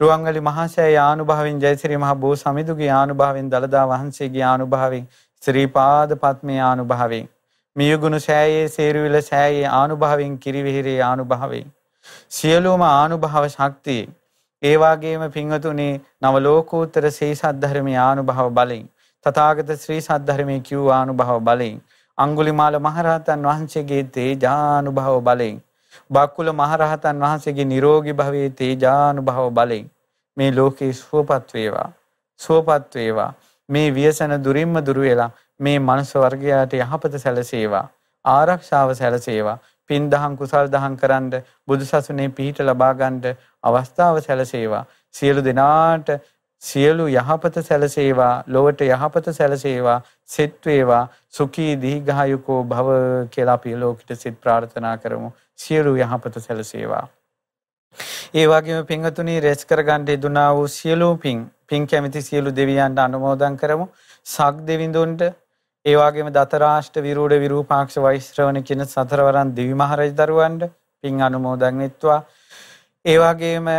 Speaker 1: රුවන්වැලි මහසෑය ආනුභාවයෙන් ජයසිරි මහ බෝ සමිඳුගේ ආනුභාවයෙන් දලදා වහන්සේගේ ආනුභාවයෙන් ශ්‍රී පාද පත්මේ ආනුභාවයෙන් මියගුණු සෑයේ සේරුවිල සෑයේ ආනුභාවයෙන් කිරිවිහිරේ ආනුභාවයෙන්. සියලුම ආනුභාව ශක්තිය ඒ වාගේම පින්වතුනි නව ලෝකෝත්තර සේ සද්ධර්මී ආනුභාව බලෙන්. තථාගත ශ්‍රී සද්ධර්මී කිව් ආනුභාව බලෙන්. අඟුලිමාල මහරහතන් වහන්සේගේ තේජානුභාව බලෙන්. බක්කුල මහරහතන් වහන්සේගේ නිරෝගී භවයේ තේජානුභාව බලෙන්. මේ ලෝකේ සුවපත් වේවා. සුවපත් වේවා. මේ ව්‍යසන දුරින්ම දුර වෙලා මේ මනුස්ස වර්ගයාට යහපත සැලසේවා ආරක්ෂාව සැලසේවා පින් දහම් කුසල් දහම් කරන්ඩ බුදුසසුනේ පිහිට ලබා ගන්නට අවස්ථාව සැලසේවා. සියලු දෙනාට සියලු යහපත සැලසේවා ලොවට යහපත සැලසේවා සෙත් වේවා සුඛී දීඝායුකෝ භව කියලා අපි ලෝකෙට සිත ප්‍රාර්ථනා කරමු. සියලු යහපත සැලසේවා. ඒ වගේම පින්වතුනි රැස් කරගන්න දුනා වූ සියලු පින් පින් කැමති සියලු දෙවියන්ට අනුමෝදන් කරමු. සක් දෙවිඳුන්ට ඒ වගේම දතරාෂ්ට විරූඪ විරූපාක්ෂ වෛශ්‍රවණ කියන සතරවරන් දිවි මහරජ දරුවන්ට පින් අනුමෝදන් වෙත්වා. ඒ වගේම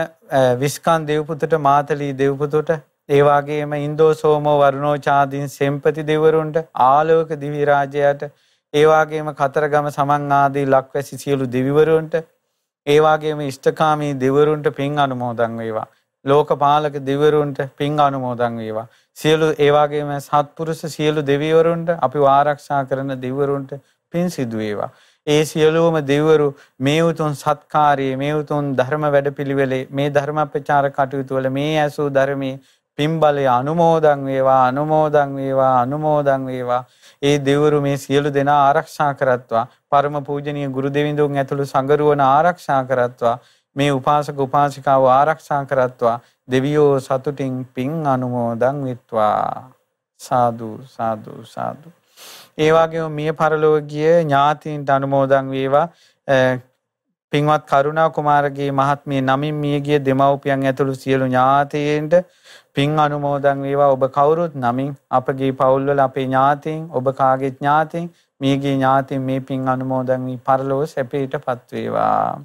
Speaker 1: විස්කන් දෙව්පුතට මාතලී දෙව්පුතට ඒ වගේම ඉන්දෝ සෝමෝ වරුණෝ චාදීන් සෙම්පති දෙවරුන්ට ආලෝක දිවි රාජයාට ඒ වගේම කතරගම සමන් ආදී ලක්වැසි සියලු දෙවිවරුන්ට ඒ වගේම ඉෂ්ඨකාමී දෙවරුන්ට පින් අනුමෝදන් වේවා. ලෝකපාලක දෙවිවරුන්ට පින් අනුමෝදන් වේවා. සියලු ඒ වගේම සත්පුරුෂ සියලු දෙවිවරුන්ට අපිව ආරක්ෂා කරන දෙවිවරුන්ට පින් සිදු වේවා. ඒ සියලුම දෙවිවරු මේ උතුම් සත්කාරයේ මේ උතුම් ධර්ම වැඩපිළිවෙලේ මේ ධර්ම ප්‍රචාර කටයුතු වල මේ ඇසූ ධර්මයේ පින්බලය අනුමෝදන් වේවා අනුමෝදන් වේවා අනුමෝදන් වේවා. ඒ දෙවිවරු මේ සියලු දෙනා ආරක්ෂා කරත්වා. පරම පූජනීය ගුරු දෙවිඳුන් ඇතුළු සංගරුවන ආරක්ෂා කරත්වා. මේ උපාසක උපාසිකාව ආරක්ෂා කරත්වා. දෙවියෝ සතුටින් පින් අනුමෝදන් විත්වා. සාදු සාදු සාදු. ඒ වගේම මිය පරලෝක ගිය ඥාතීන්ට අනුමෝදන් වේවා. පින්වත් කරුණා කුමාරගේ මහත්මිය නමින් මියගිය දෙමව්පියන් ඇතුළු සියලු ඥාතීන්ට පින් අනුමෝදන් වේවා. ඔබ කවුරුත් නමින් අපගේ පවුල්වල අපේ ඥාතීන් ඔබ කාගේ ඥාතීන් මියගිය ඥාතීන් මේ පින් අනුමෝදන් වී පරලෝක සැපයටපත් වේවා.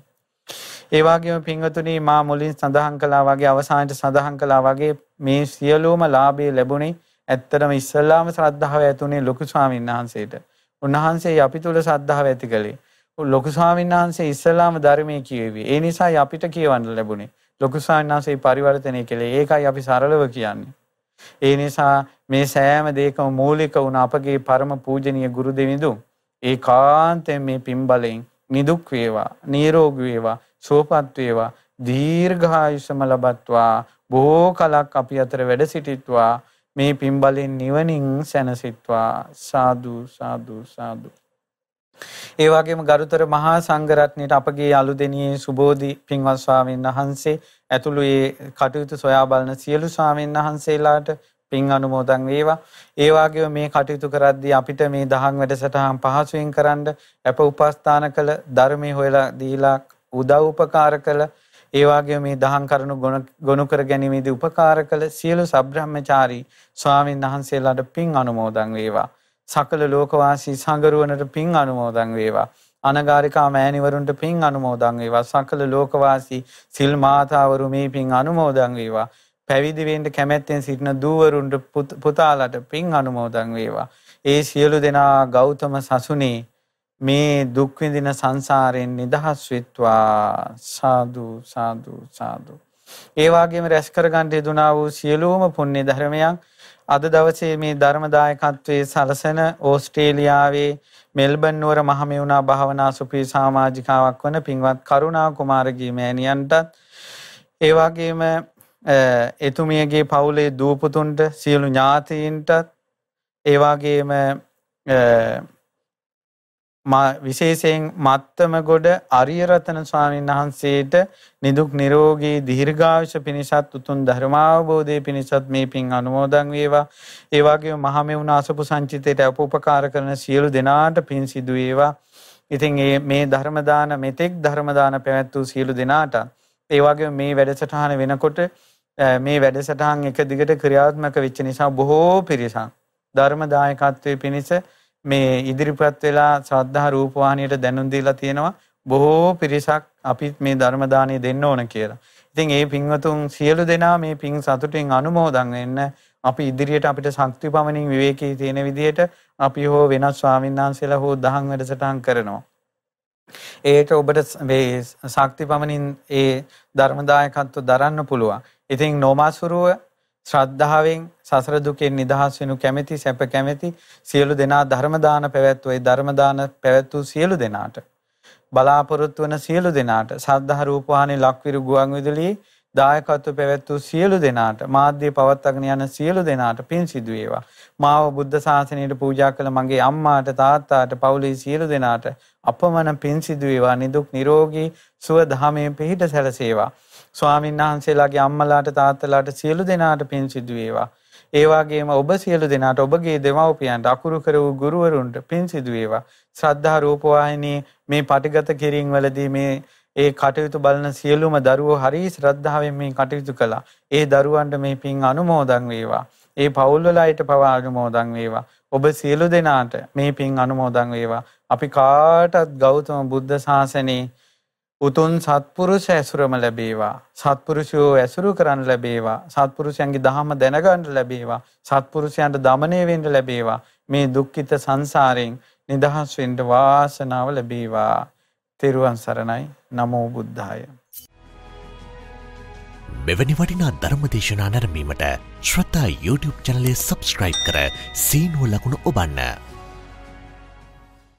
Speaker 1: ඒ වගේම පින්වතුනි මා මුලින් සඳහන් කළා වගේ අවසානයේ සඳහන් කළා වගේ මේ සියලුම ලාභය ලැබුණේ ඇත්තටම ඉස්සල්ලාම ශ්‍රද්ධාව ඇතුනේ ලොකු ස්වාමීන් වහන්සේට. උන්වහන්සේ අපි තුල ශ්‍රද්ධාව ඇති කළේ. ලොකු ස්වාමීන් වහන්සේ ඉස්සල්ලාම ධර්මයේ කියුවේ. ඒ නිසායි අපිට කියවන්න ලැබුණේ. ලොකු ස්වාමීන් වහන්සේ පරිවර්තනය කළේ. ඒකයි අපි සරලව කියන්නේ. ඒ නිසා මේ සෑම දෙයකම මූලික වුණ අපගේ පරම පූජනීය ගුරු දෙවිඳුන් ඒකාන්තයෙන් මේ පින්බලෙන් නිදුක් වේවා, නිරෝගී වේවා, සුවපත් වේවා, දීර්ඝායුෂම ලබත්වා, බොහෝ කලක් අපි අතර වැඩ සිටිත්වා මේ පින්බලෙන් නිවනින් සැනසෙත්වා. සාදු සාදු සාදු. ඒ වගේම ගරුතර මහා සංඝරත්නයට අපගේ අලුදෙනියේ සුබෝධි පින්වත් ස්වාමීන් වහන්සේ ඇතුළු ඒ කටයුතු සොයා බලන සියලු ස්වාමීන් වහන්සේලාට පින් අනුමෝදන් වේවා. ඒ වගේම මේ කටයුතු කරද්දී අපිට මේ දහම් වැඩසටහන් පහසුවෙන් කරන්න අප උපස්ථාන කළ ධර්මයේ හොයලා දීලා උදව් උපකාර කළ ඒ වගේම මේ දහම් කරුණු ගොනු කර ගැනීමේදී උපකාර කළ සියලු සබ්‍රහ්මචාරී ස්වාමීන් වහන්සේලාට පින් අනුමෝදන් වේවා. සකල ලෝකවාසී සංගරුවනට පින් අනුමෝදන් වේවා. අනගාരികා මෑණිවරුන්ට පින් අනුමෝදන් වේවා. සකල ලෝකවාසී සිල් මාතාවරු මේ පින් අනුමෝදන් වේවා. පැවිදි වෙන්න කැමැත්තෙන් සිටින දූවරුන්ට පුතාලට පින් අනුමෝදන් වේවා. ඒ සියලු දෙනා ගෞතම සසුනේ මේ දුක් විඳින සංසාරයෙන් නිදහස් වෙත්වා සාදු සාදු සාදු. ඒ වගේම රැස් කරගන්න යෙදුනා වූ සියලුම පුණ්‍ය ධර්මයන් අද දවසේ මේ ධර්මදායකත්වයේ සලසන ඕස්ට්‍රේලියාවේ මෙල්බන් නුවර මහමෙවුනා භාවනා සුපී සමාජිකාවක් වන පින්වත් කරුණා කුමාරගේ මෑණියන්ටත් ඒ වගේම එතුමියගේ පවුලේ දූපුතුන්ට සියලු ඥාතීන්ටත් ඒ වගේම විශේෂයෙන් මත්තම ගොඩ අරියරතන ස්වාමීන් වහන්සේට නිදුක් නිරෝගී දීර්ඝායුෂ පිණිසත් උතුම් ධර්මාවබෝධයේ පිණිසත් මේ පින් අනුමෝදන් වේවා. ඒ වගේම මහමෙවුන අසපු සංචිතයට උපකාර කරන සියලු දෙනාට පින් සිදු වේවා. ඉතින් මේ ධර්ම දාන මෙතෙක් ධර්ම දාන පැවැත් වූ සියලු දෙනාට ඒ වගේම මේ වැඩසටහන වෙනකොට මේ වැඩසටහන් එක දිගට ක්‍රියාත්මක වෙච්ච නිසා බොහෝ පිරිසක් ධර්ම දායකත්වයේ පිණිස මේ ඉදිරිපත් වෙලා ශ්‍රද්ධා රූපවාහිනියට දැනුම් දීලා තියෙනවා බොහෝ පිරිසක් අපිත් මේ ධර්ම දාණය දෙන්න ඕන කියලා. ඉතින් ඒ පින්වතුන් සියලු දෙනා මේ පින් සතුටින් අනුමෝදන් වෙන්න අපි ඉදිරියට අපිට ශක්ති පමණින් විවේකී තියෙන විදිහට අපි හෝ වෙනස් ස්වාමීන් වහන්සේලා හෝ දහම් වැඩසටහන් කරනවා. ඒට ඔබට මේ ශක්ති පමණින් ඒ ධර්මදායකත්ව දරන්න පුළුවන්. ඉතින් නොමාසුරුව ශ්‍රද්ධාවෙන් සසර දුකෙන් නිදහස් වෙනු කැමැති සැප කැමැති සියලු දෙනා ධර්ම දාන පැවැත්වූ ඒ ධර්ම දාන පැවැත්වූ සියලු දෙනාට බලාපොරොත්තු වන සියලු දෙනාට සද්ධා රූපවාහිනී ලක්විරු ගුවන් විදුලියේ දායකත්ව පැවැත්වූ සියලු දෙනාට මාධ්‍ය පවත්වාගෙන යන සියලු දෙනාට පින් සිදු වේවා. මාව බුද්ධ ශාසනයට පූජා කළ මගේ අම්මාට තාත්තාට පවුලේ සියලු දෙනාට අපමණ පින් සිදු වේවා. නිදුක් නිරෝගී සුව දහමේ පිහිට සැලසේවා. ස්වාමීන් වහන්සේලාගේ අම්මලාට තාත්තලාට සියලු දෙනාට පින් සිදු වේවා. ඒ වගේම ඔබ සියලු දෙනාට ඔබගේ දෙමව්පියන්ට අකුරු කර වූ ගුරුවරුන්ට පින් සිදු වේවා. ශ්‍රද්ධා රූපවාහිනී මේ පටිගත කිරීම වලදී මේ ඒ කටයුතු බලන සියලුම දරුවෝ හරි ශ්‍රද්ධාවෙන් මේ කටයුතු කළා. ඒ දරුවන්ට මේ පින් අනුමෝදන් වේවා. ඒ පවුල්වල අයට පවා අනුමෝදන් වේවා. ඔබ සියලු දෙනාට මේ පින් අනුමෝදන් වේවා. අපි කාටත් ගෞතම බුද්ධ ශාසනයේ උතුම් සත්පුරුෂ ඇසුරම ලැබේවා. සත්පුරුෂයෝ ඇසුරු කරන්න ලැබේවා. සත්පුරුෂයන්ගේ දහම දැනගන්න ලැබේවා. සත්පුරුෂයන්ට দমনය වෙන්න ලැබේවා. මේ දුක්ඛිත සංසාරයෙන් නිදහස් වෙන්න වාසනාව ලැබේවා. තෙරුවන් සරණයි. නමෝ බුද්ධාය.
Speaker 2: මෙවැනි වටිනා ධර්ම දේශනා නැරඹීමට ශ්‍රතා YouTube චැනලය subscribe කර සීනුව ලකුණු ඔබන්න.